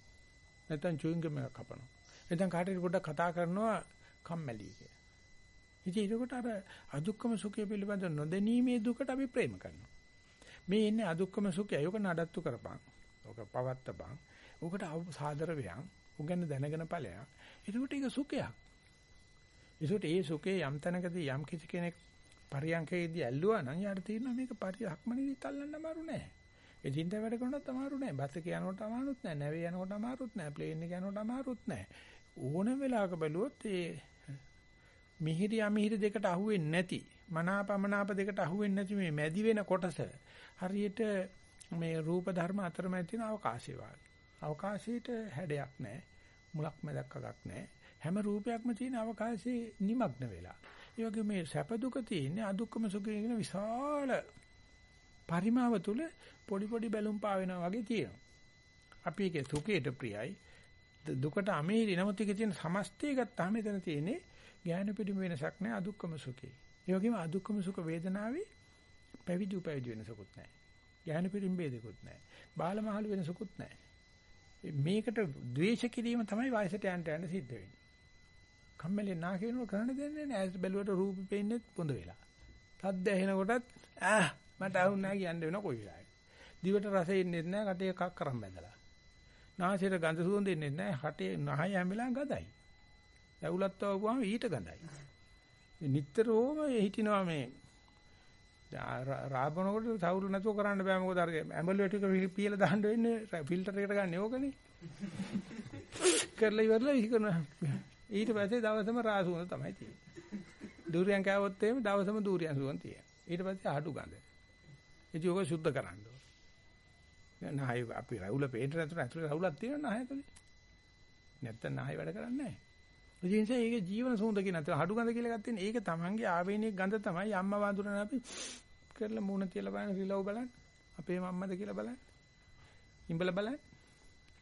නැත්නම් චුයින්ග් ගම් එකක් කපනවා. නැත්නම් කාටරි පොඩ්ඩක් කතා කරනවා කම්මැලි කියලා. ඉතින් ඒකට අර අදුක්කම සුඛය පිළිබඳ නොදැනීමේ දුකට අපි ප්‍රේම කරනවා. මේ ඉන්නේ අදුක්කම සුඛය. ඒක නඩත්තු කරපන්. ඕක පවත්තපන්. ඕකට සාදර වෙයන්. උගන්න දැනගෙන ඵලයක්. ඒකට ඒක සුඛයක්. ඒකට ඒ සුඛේ යම් තැනකදී යම් කිසි කෙනෙක් පරියන්කේදී ඇල්ලුවා නම් යාට තේරෙනවා මේක පරිහක්මනේදී තල්ලන්න අමාරු නෑ. එදින්ද වැඩ කරනවත් අමාරු නෑ. බස් එක යනකොට අමාරුත් නෑ. නැවේ යනකොට අමාරුත් නෑ. ප්ලේන් එක යනකොට අමාරුත් නෑ. ඕනම වෙලාවක බැලුවොත් ඒ මිහිරි අමිහිරි දෙකට අහුවෙන්නේ නැති මනාපමනාප දෙකට අහුවෙන්නේ නැති මේ මැදි වෙන කොටස හරියට මේ රූප ධර්ම අතරමැද තියෙන අවකාශය වගේ. අවකාශයට හැඩයක් නැහැ. මුලක් මැදක් අගක් නැහැ. හැම රූපයක්ම තියෙන අවකාශයේ নিমগ্ন වෙලා. ඒ වගේ මේ සැප දුක තියෙන්නේ අදුක්කම සුඛය කියන විශාල පරිමාව තුල පොඩි පොඩි බැලුම් පාවෙනවා වගේ තියෙනවා. අපි ඒකේ සුඛයට ප්‍රියයි. දුකට අමීරි නමුත් ඒකේ තියෙන සමස්තය ගත්තාම එතන තියෙන්නේ ඥාන පිටිම වෙනසක් නැහැ අදුක්කම සුඛේ. ඒ වගේම අදුක්කම සුඛ වේදනාවේ පැවිදි උපැවිදි වෙනසකුත් නැහැ. ඥාන පිටිම ભેදෙකුත් නැහැ. බාලමහලු වෙනසකුත් නැහැ. මේකට ද්වේෂ කිරීම තමයි වයසට යන්න යන්න සිද්ධ වෙන්නේ. කම්මැලි නා කියනකොට කරන්න දෙන්නේ නැහැ. ඇස් බැලුවට රූප පේන්නේ පොඳ වෙලා. තද්ද ඇහෙනකොටත් ආ මට අහුන්නේ නැහැ කියන්න වෙන කොයි වෙලාවෙ. දිවට රස එන්නේ නැහැ. කටේ එකක් කරන් බැඳලා. නාසයට ගඳ සුවඳ එන්නේ නැහැ. හටේ නහය හැම වෙලාවෙම ගඳයි. ඇවුලත් වගුවාම ඊට ගඳයි. නිටතරම හිටිනවා මේ රාබනකොට සවුරු නැතුව කරන්න බෑ මොකද අර ඇඹලුව ටික පීලා දාන්න වෙන්නේ ෆිල්ටර් එකට ගන්න ඕකනේ. කරලා ඉවරලා විහි කරනවා. ඊට පස්සේ දවසම රාසුවඳ තමයි තියෙන්නේ. දූරියන් කෑවොත් එහෙම දවසම දූරියන් සුවඳ තියෙනවා. ඊට පස්සේ අහඩු ගඳ. ඉතින් ඔක සුද්ධ කරන්න ඕන. නහය අපි රවුල පේන්න නැතුව ඇතුලේ රවුලක් තියෙනවා නහය ඇතුලේ. නැත්තම් නහය වැඩ කරන්නේ නැහැ. ඒ නිසා ඒක ජීවන සුවඳ කියන අතර හඩු ගඳ කියලා ගත්තේ ඒක තමන්ගේ ආවේනික ගඳ තමයි අම්මා වඳුරන අපි කරලා මූණ තියලා බලන්න රිලව් බලන්න අපේ මම්මද කියලා බලන්න ඉඹල බලන්න.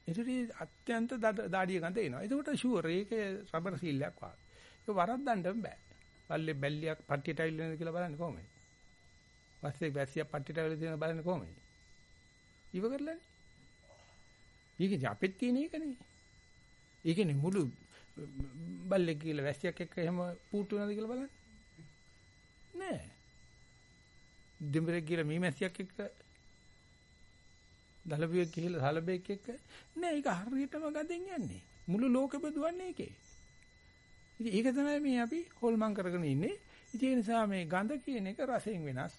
ඒතරී අත්‍යන්ත දාඩිය ගඳ එනවා. ඒකට ෂුවර් ඒකේ රබර් සීල්යක් වාගේ. ඒක වරද්දන්න බෑ. පල්ලේ බැල්ලියක් පට්ටියට ඇවිල්ලා නේද කියලා බලන්නේ කොහොමද? වස්සේ වැසියක් පට්ටියට ඇවිල්ලා තියෙන බලන්නේ කොහොමද? ඉව කරලානේ. ඒක අපෙත් තියෙන එකනේ. ඒකනේ මුළු බල්ලෙක් කියලා වැස්සියක් එක්ක එහෙම පූට්ටු වෙනවද කියලා බලන්න. නෑ. දෙඹරෙක් කියලා මීමැස්සියක් එක්ක දලබුවෙක් කියලා සලබෙක් එක්ක නෑ ඒක හරියටම ගඳෙන් යන්නේ. මුළු ලෝකෙම දුවන්නේ ඒකේ. ඉතින් ඒක තමයි මේ අපි හොල්මන් කරගෙන ඉන්නේ. ඉතින් ඒ නිසා මේ ගඳ කියන එක රසයෙන් වෙනස්.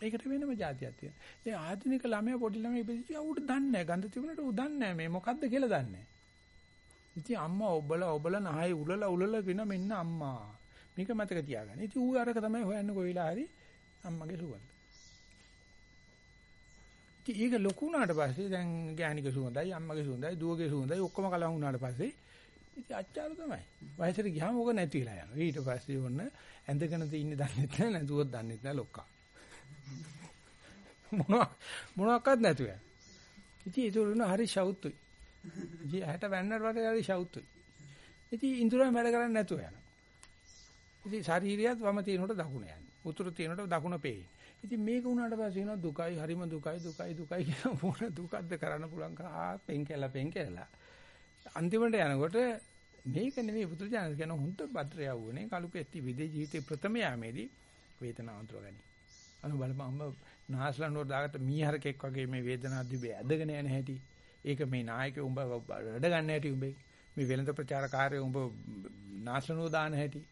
ඒකට වෙනම જાතියක් තියෙනවා. ඒ ආධුනික ළමයා පොඩි ළමයා ඉපදිච්ච උඩ දන්නේ නැහැ. ගඳ තිබුණට උ දන්නේ නැහැ මේ මොකද්ද කියලා දන්නේ නැහැ. ඉතින් අම්මා ඔබලා ඔබලා නහය උලලා උලලා කියන මෙන්න අම්මා. මේක මතක තියාගන්න. ඉතින් ඌ අරක තමයි හොයන්නේ කොයිලා හරි අම්මගේ සුවඳ. ඉතින් ඒක ලොකු වුණාට පස්සේ දැන් ගෑණික සුවඳයි අම්මගේ සුවඳයි දුවගේ සුවඳයි ඔක්කොම කලවම් වුණාට පස්සේ ඉතින් අච්චාර තමයි. වයසට ගියාම ඕක නැති වෙලා යනවා. ඊට පස්සේ ඔන්න ඇඳගෙන ඉන්නේ දන්නේ නැහැ නැතුවත් දන්නේ නැහැ ලොක්කා. මොනවා මොනවාක්වත් නැතුව. ඉතින් ඒක උන හරි ෂවුතුයි. ඉතින් ඇහැට වැන්නට වඩා හරි ෂවුතුයි. ඉතින් ඉඳුරම වැඩ කරන්නේ නැතුව යනවා. ඉතින් ශාරීරියත් වම තියෙනකොට දකුණ යන්නේ. උතුරු තියෙනකොට දකුණ පේන්නේ. ඉතින් මේක උනාට පස්සේ වෙනවා දුකයි හරිම දුකයි දුකයි දුකයි කියන මොන දුකක්ද කරන්න පුළුවන් කා පෙන් කියලා පෙන් කියලා. අන්තිමට යනකොට මේක නෙමෙයි පුදුජානක කියන හොඳ භද්‍ර යවුනේ කලු පෙත්ති විදේ ජීවිතේ ප්‍රථම යාමේදී වේදනාව අඳුර ගනි. අනු බලපන් නාස්ලනුවර දාගත්ත මීහරකෙක් වගේ මේ වේදනාව දිබේ ඇදගෙන යන හැටි. ඒක මේ නායකය උඹ වැඩ ගන්න හැටි උඹේ. මේ වෙළඳ ප්‍රචාරකාරය උඹ නාශනෝ දාන හැටි.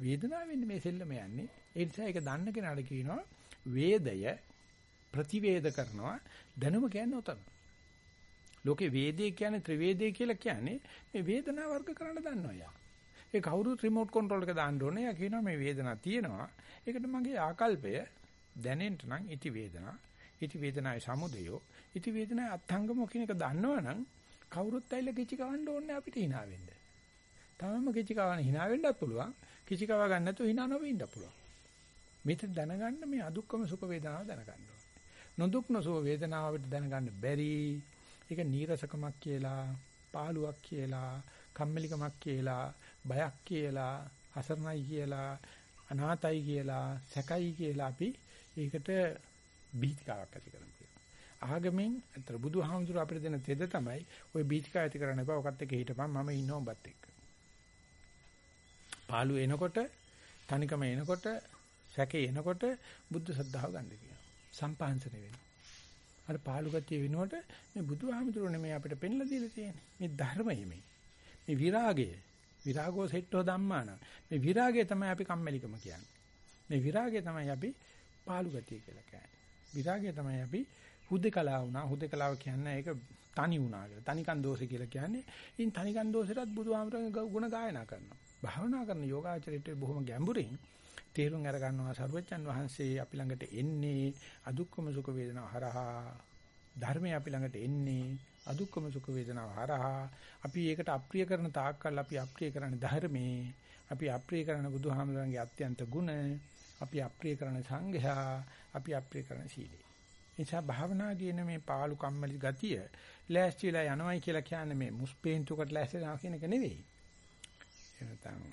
වේදනාවෙන් මේ සෙල්ලම යන්නේ. ඒ නිසා ඒක දන්න කෙනාට කියනවා වේදය ප්‍රතිවේද කරනවා. දැනුම කියන්නේ උතන. ලෝකේ වේදේ කියන්නේ ත්‍රිවේදේ කියලා කියන්නේ මේ වේදනා වර්ග කරන්න දන්නවා යා ඒ කවුරුත් රිමෝට් කන්ට්‍රෝල් එක දාන්න ඕනේ. යා කියනවා මේ වේදනාව තියෙනවා. ඒකට මගේ ආකල්පය දැනෙන්න නම් ඉති වේදනා. ඉති වේදනාවේ සමුදයෝ. ඉති වේදනාවේ අත්ංගම කියන එක දන්නවනම් කවුරුත් ඇවිල්ලා කිචි කවන්න ඕනේ අපිට hina වෙන්න. තමම කිචි කවන hina වෙන්නත් පුළුවන්. කිචි කව ගන්න නැතුව hina නොවෙන්න පුළුවන්. මේක දැනගන්න මේ අදුක්කම සුඛ වේදනාව දැනගන්න ඕනේ. නොදුක් නොසුව වේදනාව අපිට දැනගන්න බැරි. ඒක නීරසකමක් කියලා, පාළුවක් කියලා, කම්මැලිකමක් කියලා, බයක් කියලා, අසරණයි කියලා, අනාතයි කියලා, සැකයි කියලා අපි ඒකට බීතිකාවක් ඇති කරනවා. ආගමෙන් අතර බුදුහාමුදුර අපිට දෙන තෙද තමයි ওই බීචිකා ඇති කරන්න එපා. ඔකත් එක්ක හිටපන් මම ඉන්නවා ඔබත් එක්ක. පාළු එනකොට තනිකම එනකොට සැකේ එනකොට බුද්ධ සද්ධාව ගන්න කියනවා. සම්පාංශන වෙනවා. අර පාළු ගතිය වෙනකොට මේ බුදුහාමුදුර නෙමෙයි අපිට පෙන්ලා දීලා තියෙන්නේ. මේ ධර්මය මේ. මේ විරාගය. විරාගෝ සෙට්ටෝ ධම්මාන. මේ විරාගය තමයි අපි කම්මැලිකම කියන්නේ. මේ විරාගය තමයි අපි පාළු ගතිය කියලා කියන්නේ. විරාගය තමයි අපි හුදේකලාව වුණා. හුදේකලාව කියන්නේ ඒක තනි වුණා කියලා. තනිකන් දෝෂය කියලා කියන්නේ. ඉතින් තනිකන් දෝෂෙටත් බුදුහාමරගේ ගුණ ගායනා කරනවා. භාවනා කරන යෝගාචරයට බොහොම ගැඹුරින් තේරුම් අර ගන්නවා සර්වජන් වහන්සේ අපි ළඟට එන්නේ අදුක්කම සුඛ වේදනා හරහා ධර්මය අපි ළඟට එන්නේ අදුක්කම සුඛ වේදනාව හරහා අපි ඒකට අප්‍රිය කරන තාක්කල් අපි අප්‍රිය කරන ධර්මයේ අපි අප්‍රිය කරන බුදුහාමරගේ අත්‍යන්ත ගුණ අපි අප්‍රිය කරන සංඝයා අපි අප්‍රිය කරන සීලය නිසා භාවනාදීන මේ පාළු කම්මැලි ගතිය ලෑස්ති වෙලා යනවයි කියලා කියන්නේ මේ මුස්පේන්තුකට ලෑස්ති වෙනවා කියන එක නෙවෙයි. එනතම්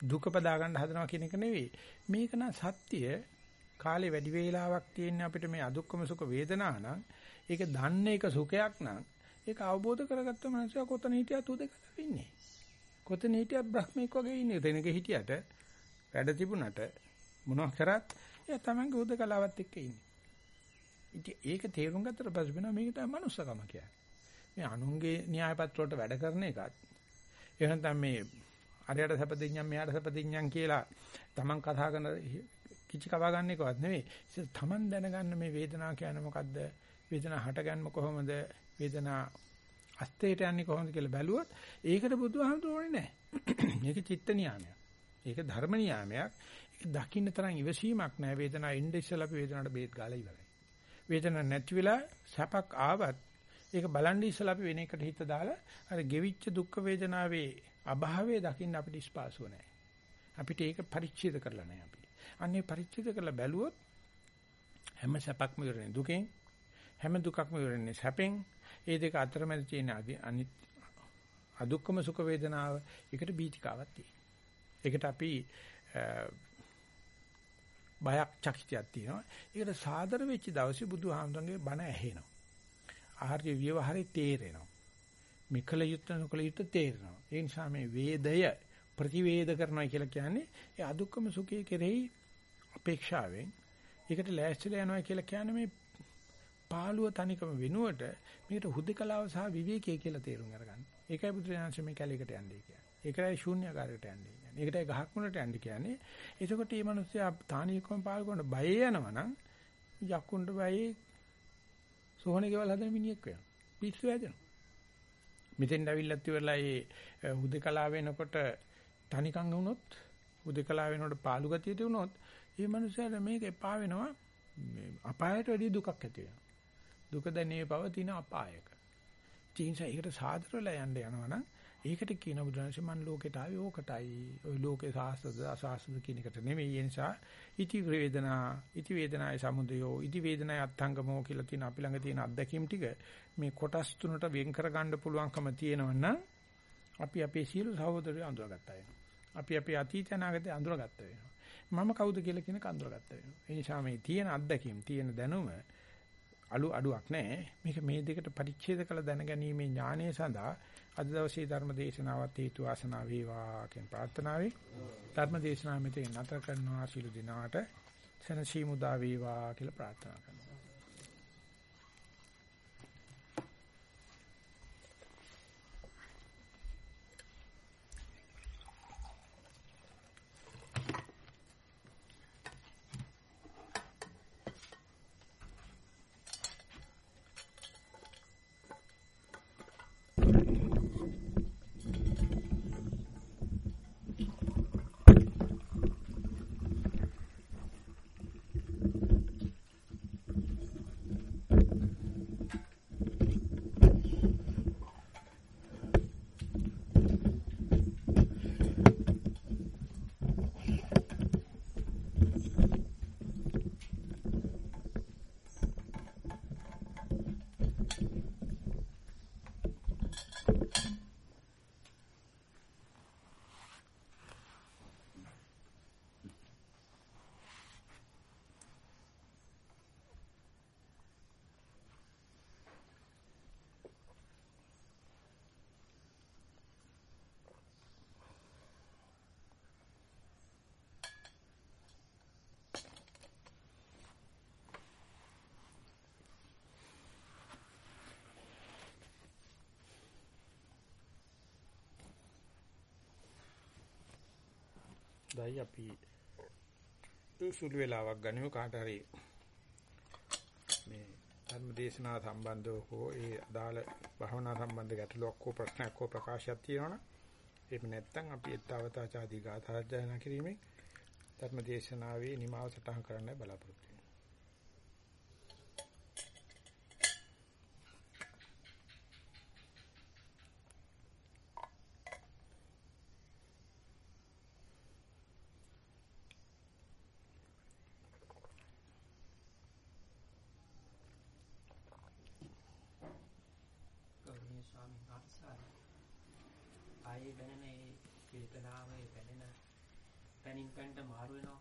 දුක පදා ගන්න හදනවා කියන එක නෙවෙයි. මේක නම් සත්‍ය කාලේ වැඩි වේලාවක් තියෙන අපිට මේ අදුක්කම සුඛ වේදනා නම් ඒක දන්න එක සුඛයක් නම් ඒක අවබෝධ කරගත්ත මනුස්සයා කොතන හිටියත් උදේකලා වෙන්නේ. කොතන හිටියත් බ්‍රහ්මෙක් වගේ ඉන්නේ. තැනක හිටියට වැඩ තිබුණට මොනවා කරත් එයා තමන්ගේ උදේකලාවත් එක්ක ඉන්නේ. ඉතින් ඒක තේරුම් ගත්තට පස්සේ වෙනවා මේක තමයි මනුස්සකම කියන්නේ. මේ අනුන්ගේ න්‍යායපත්‍ර වලට වැඩ කරන එකත් එහෙනම් තමයි මේ අරයට සැපදින්නම් මෙයාට සැපදින්නම් කියලා Taman කතා කරන කිචි කවා ගන්න එකවත් නෙවෙයි. තමන් දැනගන්න මේ වේදනාව කියන්නේ මොකද්ද? වේදනාව හටගන්න කොහොමද? වේදනාව අස්තේට යන්නේ කොහොමද කියලා බැලුවොත් ඒකට බුදුහාමුදුරුවෝ නැහැ. [clears throat] මේක චිත්ත නියාමයක්. ඒක ධර්ම නියාමයක්. ඒක දකින්න තරම් ඉවසීමක් නැහැ. වේදනාව ඉන්න ඉස්සලා අපි වේදනාවට බේත් ගාලා ඉවරයි. වේදනාවක් නැති වෙලා සැපක් ආවත් ඒක බලන් ඉස්සලා අපි වෙන එකට හිත දාලා අර ගෙවිච්ච දුක් වේදනාවේ අභාවයේ දකින්න අපිට ස්පාසුව නැහැ. අපිට ඒක පරිච්ඡේද කරලා නැහැ අපි. අන්නේ පරිච්ඡේද කරලා බැලුවොත් හැම සැපක්ම ඉවරනේ දුකෙන් හැම දුකක්ම ඉවරනේ සැපෙන්. ඒ දෙක අතරමැද තියෙන අනිත් අදුක්කම සුඛ වේදනාව ඒකට බීතිකාවක් තියෙනවා. ඒකට අපි බයක් චකිතයක් තියෙනවා. ඒකට සාදර වෙච්ච දවසේ බුදුහාමුදුරන්ගේ බණ ඇහෙනවා. ආර්ය ව්‍යවහාරේ තේරෙනවා. මෙකල යුත්ත නොකල යුත්ත තේරෙනවා. ඒ නිසා මේ වේදය ප්‍රතිවේද කරනවා කියලා කියන්නේ ඒ අදුක්කම සුඛයේ කෙරෙහි අපේක්ෂාවෙන් ඒකට ලෑස්තිලා යනවා කියලා කියන්නේ මේ පාළුව තනිකම වෙනුවට මේකට හුදකලාව සහ විවේකයේ කියලා තේරුම් අරගන්න. ඒකයි බුදුරජාණන් මේ කැලේකට යන්නේ කියන්නේ. ඒකයි ශූන්‍යකාරයට යන්නේ කියන්නේ. ඒකටයි ගහක් මුලට යන්නේ කියන්නේ. එතකොට මේ මිනිස්සයා තානියකම පාල්කොන්න බය යනවා නම් යකුන්ට බයයි සෝහනේ ගෙවල් හදන මිනිහෙක් වෙනවා. පිස්සු හැදෙනවා. මෙතෙන් ඇවිල්ලත් ඉවරලා ඒ හුදකලා වෙනකොට තනිකම් වුණොත් හුදකලා වෙනකොට පාළු ගතිය තියුණොත් මේ මනුස්සයාට මේක එපා වෙනවා මේ අපායට වැඩි දුකක් ඇති වෙනවා. දුක දැනේ පවතින අපායක. චීන්සා ඒකට සාදර වෙලා යන්න යනවනම් ඒකට කියන බුදුරජාණන් මන් ලෝකෙට ආවේ ඕකටයි. ওই ලෝකේ සාස්ත්‍රද අසාස්ත්‍රද කියන එකට නෙමෙයි. ඒ නිසා ඉති වේදනා, ඉති වේදනාය සමුදයෝ, ඉති වේදනාය අත්ංගමෝ කියලා තියෙන අපි ළඟ තියෙන අත්දැකීම් ටික මේ කොටස් තුනට වෙන් කරගන්න පුළුවන්කම තියෙනවනම් අපි අපේ සියලු සහෝදරයෝ අඳුරගත්තා වෙනවා. අපි අපේ අතීත අනාගතය අඳුරගත්තා වෙනවා. මම කවුද කියලා කියන එක අඳුරගත්තා වෙනවා. ඒ නිසා මේ තියෙන අත්දැකීම්, තියෙන දැනුම අලු අඩුවක් නැහැ. මේක මේ දෙකට පරිච්ඡේද කළ දැනගැනීමේ ඥානය සඳහා අද දවසේ ධර්ම දේශනාවත් හේතු වාසනා වේවා කියන ප්‍රාර්ථනාවයි ධර්ම දේශනාව මෙතෙන් නැතර කරනවා සිළු දිනාට සනසීමුදා වේවා කියලා ප්‍රාර්ථනා කරනවා දැයි අපි සුළු වෙලාවක් ගනිමු. කාට හරි මේ ධර්ම දේශනාව සම්බන්ධව හෝ ඒ අදාළ භවනා සම්බන්ධ ගැටලුවක් හෝ ප්‍රශ්නයක් හෝ ප්‍රකාශයක් තියෙනවනේ එහෙම නැත්නම් අපි ඊතාවතාචාදී ගාථා අධ්‍යයන කිරීමෙන් ධර්ම දේශනාවේ නිමාව සටහන් කරන්න බලාපොරොත්තු පැන්ට මාරු වෙනවා.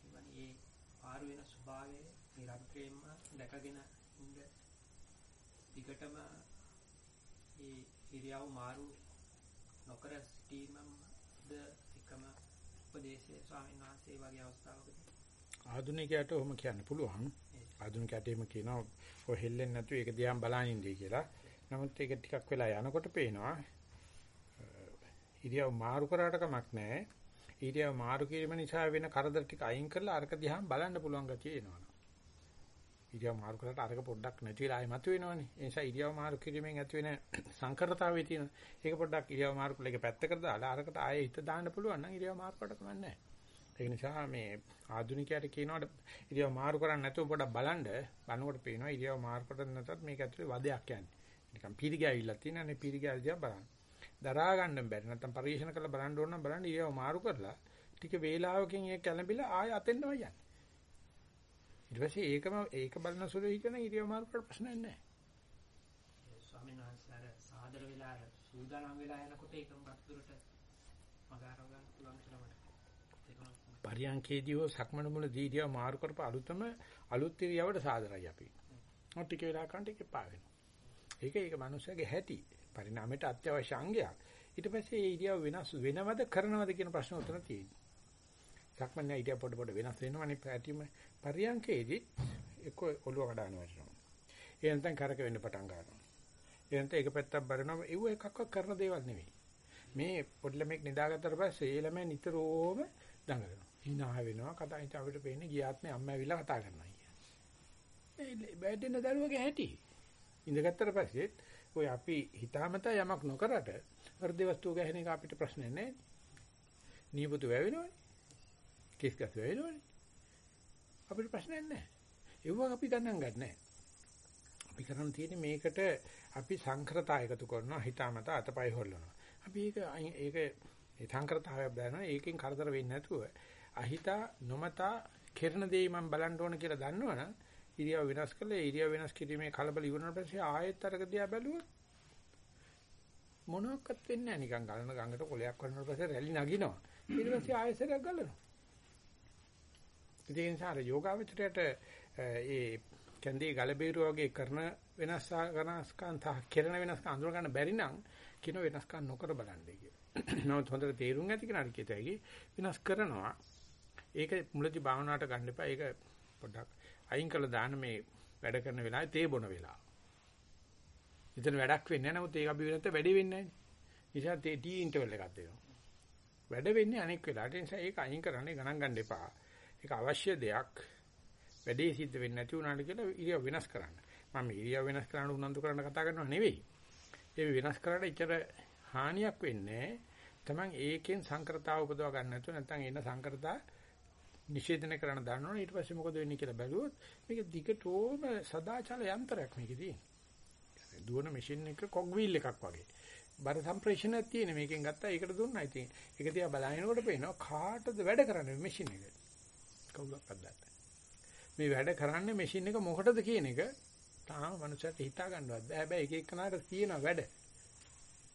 කියන්නේ ඒ මාරු වෙන ස්වභාවය නිරන්තරයෙන්ම දැකගෙන ඉඳ දිගටම ඒ ඉරියව් මාරු නොකර සිටීමද එකම උපදේශය ස්වාමීන් වහන්සේ වගේ අවස්ථාවකදී ආධුනිකයට ඔහොම කියන්න පුළුවන්. ආධුනිකයට එහෙම කියනවා ඔය හෙල්ලෙන්නේ නැතුව ඒක දිහා බලන් ඉඳී කියලා. නමුත් ඒක ටිකක් වෙලා යනකොට පේනවා ඉරියව් මාරු කරාට කමක් නැහැ. ඊටියව මාරු කිරීම නිසා වෙන කරදර ටික අයින් කරලා අරක දිහා බලන්න පුළුවන් ගතිය එනවා. ඊටියව මාරු කරලා අරක පොඩ්ඩක් නැති වෙලා ආයෙ මතුවෙනවනේ. ඒ නිසා ඊටියව මාරු කිරීමෙන් ඇති වෙන සංකරතාවයේ තියෙන ඒක පොඩ්ඩක් ඊටියව මාරු කරලා ඒක පැත්තකට දාලා අරකට ආයෙ හිත දාන්න පුළුවන් නම් ඊටියව මාරු කරට කමන්නේ නැහැ. ඒ නිසා මේ ආධුනිකයට කියනවාට ඊටියව මාරු කරන්නේ නැතුව පොඩ්ඩක් බලන්න බලනකොට පේනවා ඊටියව මාරු කරට නැතත් මේක ඇතුලේ වදයක් යන්නේ. නිකන් පීරිගය ඇවිල්ලා තියෙනනේ පීරිගය දිහා බලන්න. දරා ගන්න බැරි නැත්නම් පරිශන කරලා බලන්න ඕන නම් බලන්න ඉරියව මාරු කරලා ටික වේලාවකින් ඒක කැළඹිලා ආය අතෙන්ම යන්නේ. ඊට පස්සේ ඒකම ඒක බලන සුළු හිතන ඉරියව මාරු කරලා ප්‍රශ්නයක් නැහැ. ස්වාමීන් වහන්සේ සාදර වෙලා සූදානම් වෙලා යනකොට ඒකම වතුරට මගාරව ගන්න පුළුවන් කියලා මට පරියන්කේදී හෝ සක්මන මුල දීදියා මාරු කරපු අලුතම අලුත් ඉරියවට සාදරයි අපි. මොකද ටික වෙලා කන්ට එක පා වෙනවා. ඒක ඒක මිනිස්සුගේ හැටි. පරිණාමයට අත්‍යවශ්‍ය අංගයක්. ඊට පස්සේ ඒ ඉරියව් වෙනස් වෙනවද කරනවද කියන ප්‍රශ්න උතන තියෙනවා. සක්මන්නේ ඉරියව් පොඩ පොඩ වෙනස් වෙනවනේ පැටිම පරියන්කේදී එක්ක ඔළුව කඩාන වැටෙනවා. ඒ නැත්නම් කරක වෙන්න පටන් ගන්නවා. ඒ නැත්නම් එක පැත්තක් බරනවා. ඒව එකක්වත් කරන දේවල් නෙවෙයි. මේ පොඩි ළමෙක් නිදාගත්තට පස්සේ ඒ ළමයා නිතරම දඟලනවා. hina වෙනවා. කතා හිත අපිට පේන්නේ ගියාත්මේ අම්මා ඇවිල්ලා කතා කරනවා කියන්නේ. මේ බැඩෙන දරුවගේ හැටි. ඉඳගත්තට පස්සේ ඔය අපි හිතාමතා යමක් නොකරට හෘද වස්තුව ගැහෙන එක අපිට ප්‍රශ්නයක් නැහැ. නීපුතු වැවෙනවනේ. කිස් ගස් වැවෙනවනේ. අපිට ප්‍රශ්නයක් නැහැ. ඒව අපි ගණන් ගන්නෑ. අපි කරන් තියෙන්නේ මේකට අපි සංක්‍රතා එකතු කරනවා හිතාමතා අතපය හොල්ලනවා. අපි ඒක ඒක ඒ සංක්‍රතාවය බලනවා ඒකෙන් කරදර වෙන්නේ නැතුව අහිතා නොමතා කෙරණ දෙයි මම බලන්න ඕන කියලා දන්නවනම් ඉරියව් වෙනස් කළා ඉරියව් වෙනස් කිරීමේ කලබල ඉවරනට පස්සේ ආයෙත් අරක දිහා බැලුවොත් මොනවත් වෙන්නේ නැහැ නිකන් ගලන ගඟට කොලයක් කරනකොට පස්සේ රැලි නගිනවා ඊට පස්සේ ආයෙසරක් ගලනවා ඉතින් සාර යෝගාවචරයට ඒ කන්දේ ගලබේරුව වගේ කරන වෙනස් වෙනස්කම් තා කෙරෙන වෙනස්කම් අඳුර ගන්න බැරි නම් කින වෙනස්කම් නොකර බලන්නේ කියලා. [clears throat] නමුත් හොඳට තේරුම් ඇති කෙනාට කියතයි වෙනස් කරනවා. ඒක මුලදී භාවනාවට ගන්න එපා. ඒක පොඩ්ඩක් අයින් කළා දාන්න මේ වැඩ කරන වෙලාවේ තේ බොන වෙලාව. ඉතින් වැඩක් වෙන්නේ නැහැ නමුත් ඒක අපි වෙනත් වැඩි වෙන්නේ නැහැ. නිසා තේ ටී ඉන්ටර්වල් එකක් දෙනවා. වැඩ වෙන්නේ අනෙක් වෙලාවට. ඒ නිසා ඒක අයින් කරන්නේ ගණන් ගන්න එපා. ඒක අවශ්‍ය දෙයක්. වැඩේ සිද්ධ වෙන්නේ නැති වුණාට කියලා ඉරියව් වෙනස් කරන්න. මම ඉරියව් වෙනස් කරන්න උනන්දු කරන්න කතා කරනව නෙවෙයි. ඒ වෙනස් කරාට ඉතර හානියක් වෙන්නේ තමන් ඒකෙන් සංකෘතාව උපදව ගන්න නැතුව නැත්නම් එන සංකෘතා නිෂේධනය කරන්න දන්නවනේ ඊට පස්සේ මොකද වෙන්නේ කියලා බැලුවොත් මේක දිගටම සදාචල යන්ත්‍රයක් මේකේ තියෙන්නේ. දුවන මැෂින් එක කොග් වීල් එකක් වගේ. බර සම්ප්‍රේෂණයක් තියෙන මේකෙන් ගත්තා ඒකට දුන්නා. ඉතින් ඒක දිහා බලනකොට පේනවා කාටද වැඩ කරන්නේ මැෂින් එක. කවුරක්වත් දන්නේ මේ වැඩ කරන්නේ මැෂින් එක මොකටද කියන එක තාම මනුස්සයට හිතා ගන්නවත් බෑ. හැබැයි එක එකනාට තියෙන වැඩ.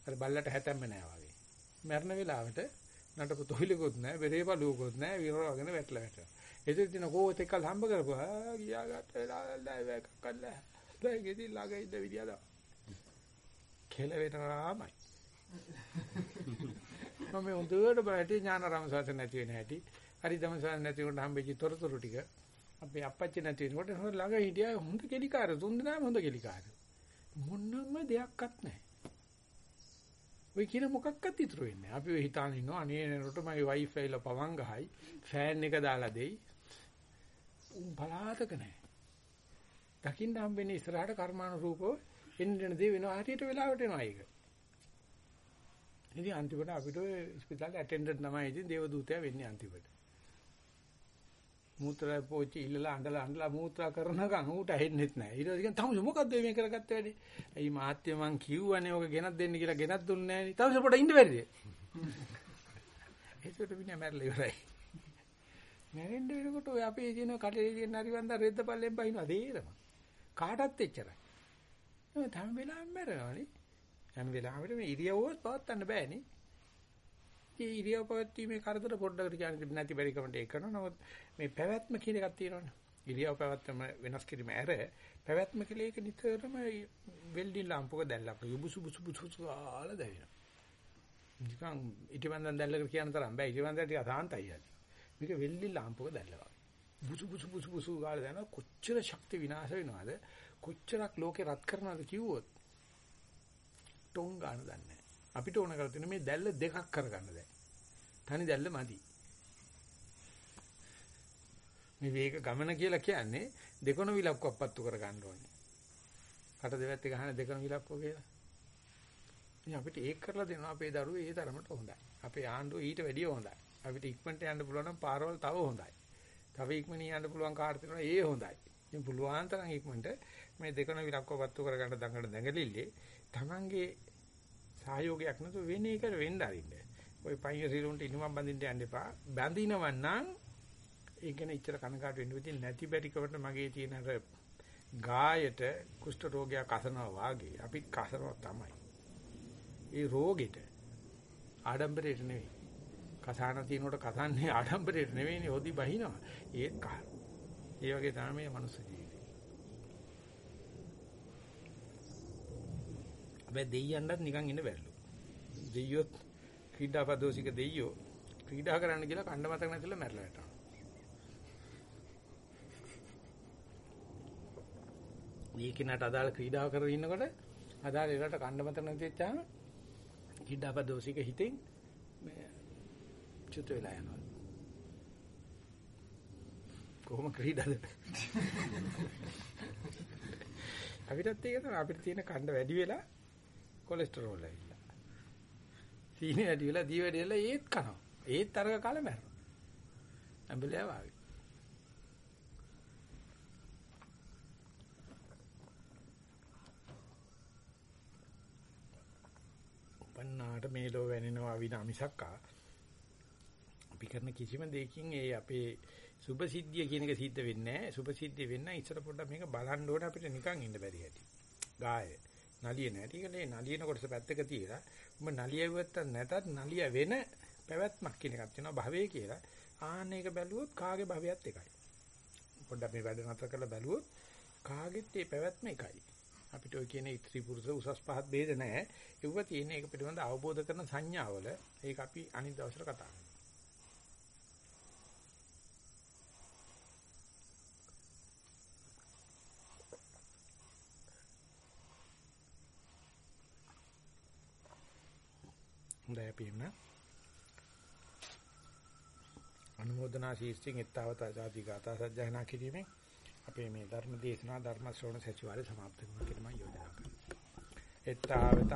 අර බල්ලට හැතැම්ම නෑ වගේ. මරණ වෙලාවට නටපු තොইলකුත් නැහැ, බෙරේ බලුවකුත් නැහැ, විරවගෙන වැටලා වැටෙනවා. එතෙන් දින කෝත් එක්ක හම්බ කරපුවා ගියා ගත්ත වෙලාවල් දැයි කල්ලා. දැන් ගෙදි ළඟ ඉඳ විදියද. කෙල වෙනවාමයි. [laughs] මම හොඳට බලටි ඥානාරාම සාසන නැති වෙන හැටි. හරි දමසන් නැති උන්ට හම්බෙච්ච තොරතුරු ටික අපේ අපච්චි නැති වෙනකොට ළඟ හිටියා හොඳ කෙලිකාර තුන් දෙනාම හොඳ කෙලිකාර. මොන්නම දෙයක්වත් නැහැ. ඔය කියන මොකක්වත් ඉතුරු වෙන්නේ නැහැ. අපි ඔය හිතාන ඉන්නවා අනේ නේරට මගේ වයිෆ් ඇවිල්ලා පවන් ගහයි, ෆෑන් එක දාලා දෙයි. උන් බලාතක නැහැ. දකින්න හම්බෙන්නේ ඉස්සරහට කර්මානුරූපව එන්න දෙන දේ වෙනවා හරියට වෙලාවට එනවා ඒක. ඉතින් අන්තිමට අපිට ස්පිතාලේ ඇටෙන්ඩන්ට් තමයි ඉතින් දේව දූතයා වෙන්නේ අන්තිමට. මූත්‍රා පෝච්චි ඉල්ලලා අඬලා අඬලා මූත්‍රා කරනකම් ඌට ඇහෙන්නෙත් නැහැ. ඊට පස්සේ තමුස මොකද්ද මේ කරගත්ත වැඩේ? ඇයි මාත්‍ය මං කිව්වනේ ඔක ගෙනත් දෙන්න කියලා ගෙනත් දුන්නේ නැහැ නේ. තමුස පොඩ ඉන්න බැරිද? ඒකට විනා මැරලා ඉවරයි. මැරෙන්න වෙනකොට ඔය අපේ දින කටේ තියෙන හරිවන්ද රෙද්ද පල්ලෙන් බහිනවා තේරෙම. කාටත් එච්චරයි. ඒ තම වෙලාවෙම මැරෙනවානේ. යම් වෙලාවෙට මේ ඉරියව්වත් පවත්වන්න බෑනේ. ඒ ඉරියව් පවත්වීමේ කරදර පොඩ්ඩකට කියන්නේ නැති බැරි කමට ඒක කරනවා. නමුත් මේ පැවැත්ම කියන එකක් තියෙනවනේ. ඉරියව් පැවැත්ම වෙනස් කිරීම ඇර පැවැත්ම කියලා ඒක නිතරම වෙල්ඩින් ලාම්පුවක දැල්ලා යුබුසු බුසු බුසු ආල දැවෙනවා. නිකන් ඉටිවන්දන් දැල්ලකට කියන තරම් බෑ. ඉටිවන්දන් ටික අසාන්තයි යන්නේ. මේක වෙල්ඩින් ලාම්පුවක දැල්ලා බුසු බුසු බුසු බුසු ගාලා දැන කොච්චර ශක්ති විනාශ වෙනවද? කොච්චරක් ලෝකේ රත් කරනවද කිව්වොත් ටොං ගන්න දන්නේ අපිට ඕන කරලා තියෙන මේ දැල්ල දෙකක් කරගන්න දැන්. තනි දැල්ල මදි. මේ වේග ගමන කියලා කියන්නේ දෙකොණ විලක්කක් පත්තු කරගන්න ඕනේ. කට දෙවැත්ත ගහන දෙකොණ විලක්කෝ කියලා. ඉතින් අපිට ඒක කරලා දෙනවා අපේ දරුවෝ ඒ තරමට හොඳයි. අපේ ආණ්ඩුව ඊට වැඩිය හොඳයි. අපිට ඉක්මනට යන්න පුළුවන් නම් පාරවල් තව හොඳයි. තව ඉක්මනින් යන්න පුළුවන් කාර් තියෙනවා ඒ හොඳයි. ඉතින් පුළුවන් තරම් ඉක්මනට මේ දෙකොණ විලක්කෝ පත්තු කරගන්න දඟන දැඟලිල්ලේ Tamange සහයෝගයක් නැතුව වෙන එක වෙන්න අරින්න. ඔය පයින් සිරුන්ට ඉනුමක් බඳින්න යන්න එපා. බඳිනව නම් ඒ ගැන ඉච්චර කනකාට වෙන්න වෙදී නැති බැරිකවට මගේ තියෙන අර ගායට කුෂ්ඨ රෝගයක් අසනවා වාගේ අපි කසනවා තමයි. ඒ රෝගෙට ආඩම්බරයට නෙවෙයි. කසාන තිනකොට කසන්නේ ආඩම්බරයට නෙවෙයිනේ හොදි බහිනවා. ඒත් කහන. ඒ වගේ තමයි මේ මනුස්ස ජීවිතේ. හැබැයි දෙයියන්වත් නිකන් ඉන්න බැරිලු. දෙයියොත් ක්‍රීඩාපදෝසික දෙයියෝ ක්‍රීඩා කරන්න කියලා කණ්ඩ මතක නැතිලා මැරලා යනවා. මේකිනට අදාළ ක්‍රීඩාව කරගෙන ඉන්නකොට අදාළ ඒකට කණ්ඩ මතක නැති වෙච්චාම ක්‍රීඩාපදෝසික හිතෙන් මේ චුත වෙලා යනවා. කොහොම ක්‍රීඩාද? [laughs] අපිටත් ඒක තමයි අපිට තියෙන කණ්ඩ වැඩි වෙලා කොලෙස්ටරෝල් ඇවිල්ලා. සීනි වැඩි වෙලා දී වැඩි වෙලා ඒත් කනවා. ඒත් අරක කාලේ මැරෙනවා. ඇඹිලියා වාගේ. පන්නාට මේ ලෝ වෙනිනවා විනා මිසක්කා අපි කරන කිසිම දෙයකින් ඒ අපේ සුභසිද්ධිය කියන එක සිද්ධ වෙන්නේ නැහැ. සුභසිද්ධිය වෙන්න ඉස්සර පොඩ්ඩක් මේක බලන්න ඕනේ අපිට නිකන් ඉන්න බැරි ඇති. ගාය නලිය නැති කලේ නලියන කොටස පැත්තක තියලා උඹ නලියෙව්වත් නැතත් නලිය වෙන පැවැත්මක් කියන එකක් තියෙනවා භවයේ කියලා. ආන්න ඒක බැලුවොත් කාගේ භවයත් එකයි. පොඩ්ඩක් මේ වැඩ නතර කරලා බැලුවොත් කාගෙත් මේ පැවැත්ම එකයි. අපිට ඔය කියන ඉත්‍රි පුරුෂ උසස් පහත් ભેද නැහැ. ඒව තියෙන එක පිළිබඳ අවබෝධ කරන සංඥාවල ඒක අපි අනිත් දවසට කතා කරමු. හොඳයි අපි එමුනම්. අනුමೋದනා ශීර්ෂයෙන් ඊතාවත ආදී ගාථා සජ්ජහනා කිරීමෙන් අපේ මේ ධර්ම දේශනා ධර්ම ශ්‍රවණ සැචිවාරය સમાપ્ત කරන කෙනම යෝජනා කරනවා. ඊතාවත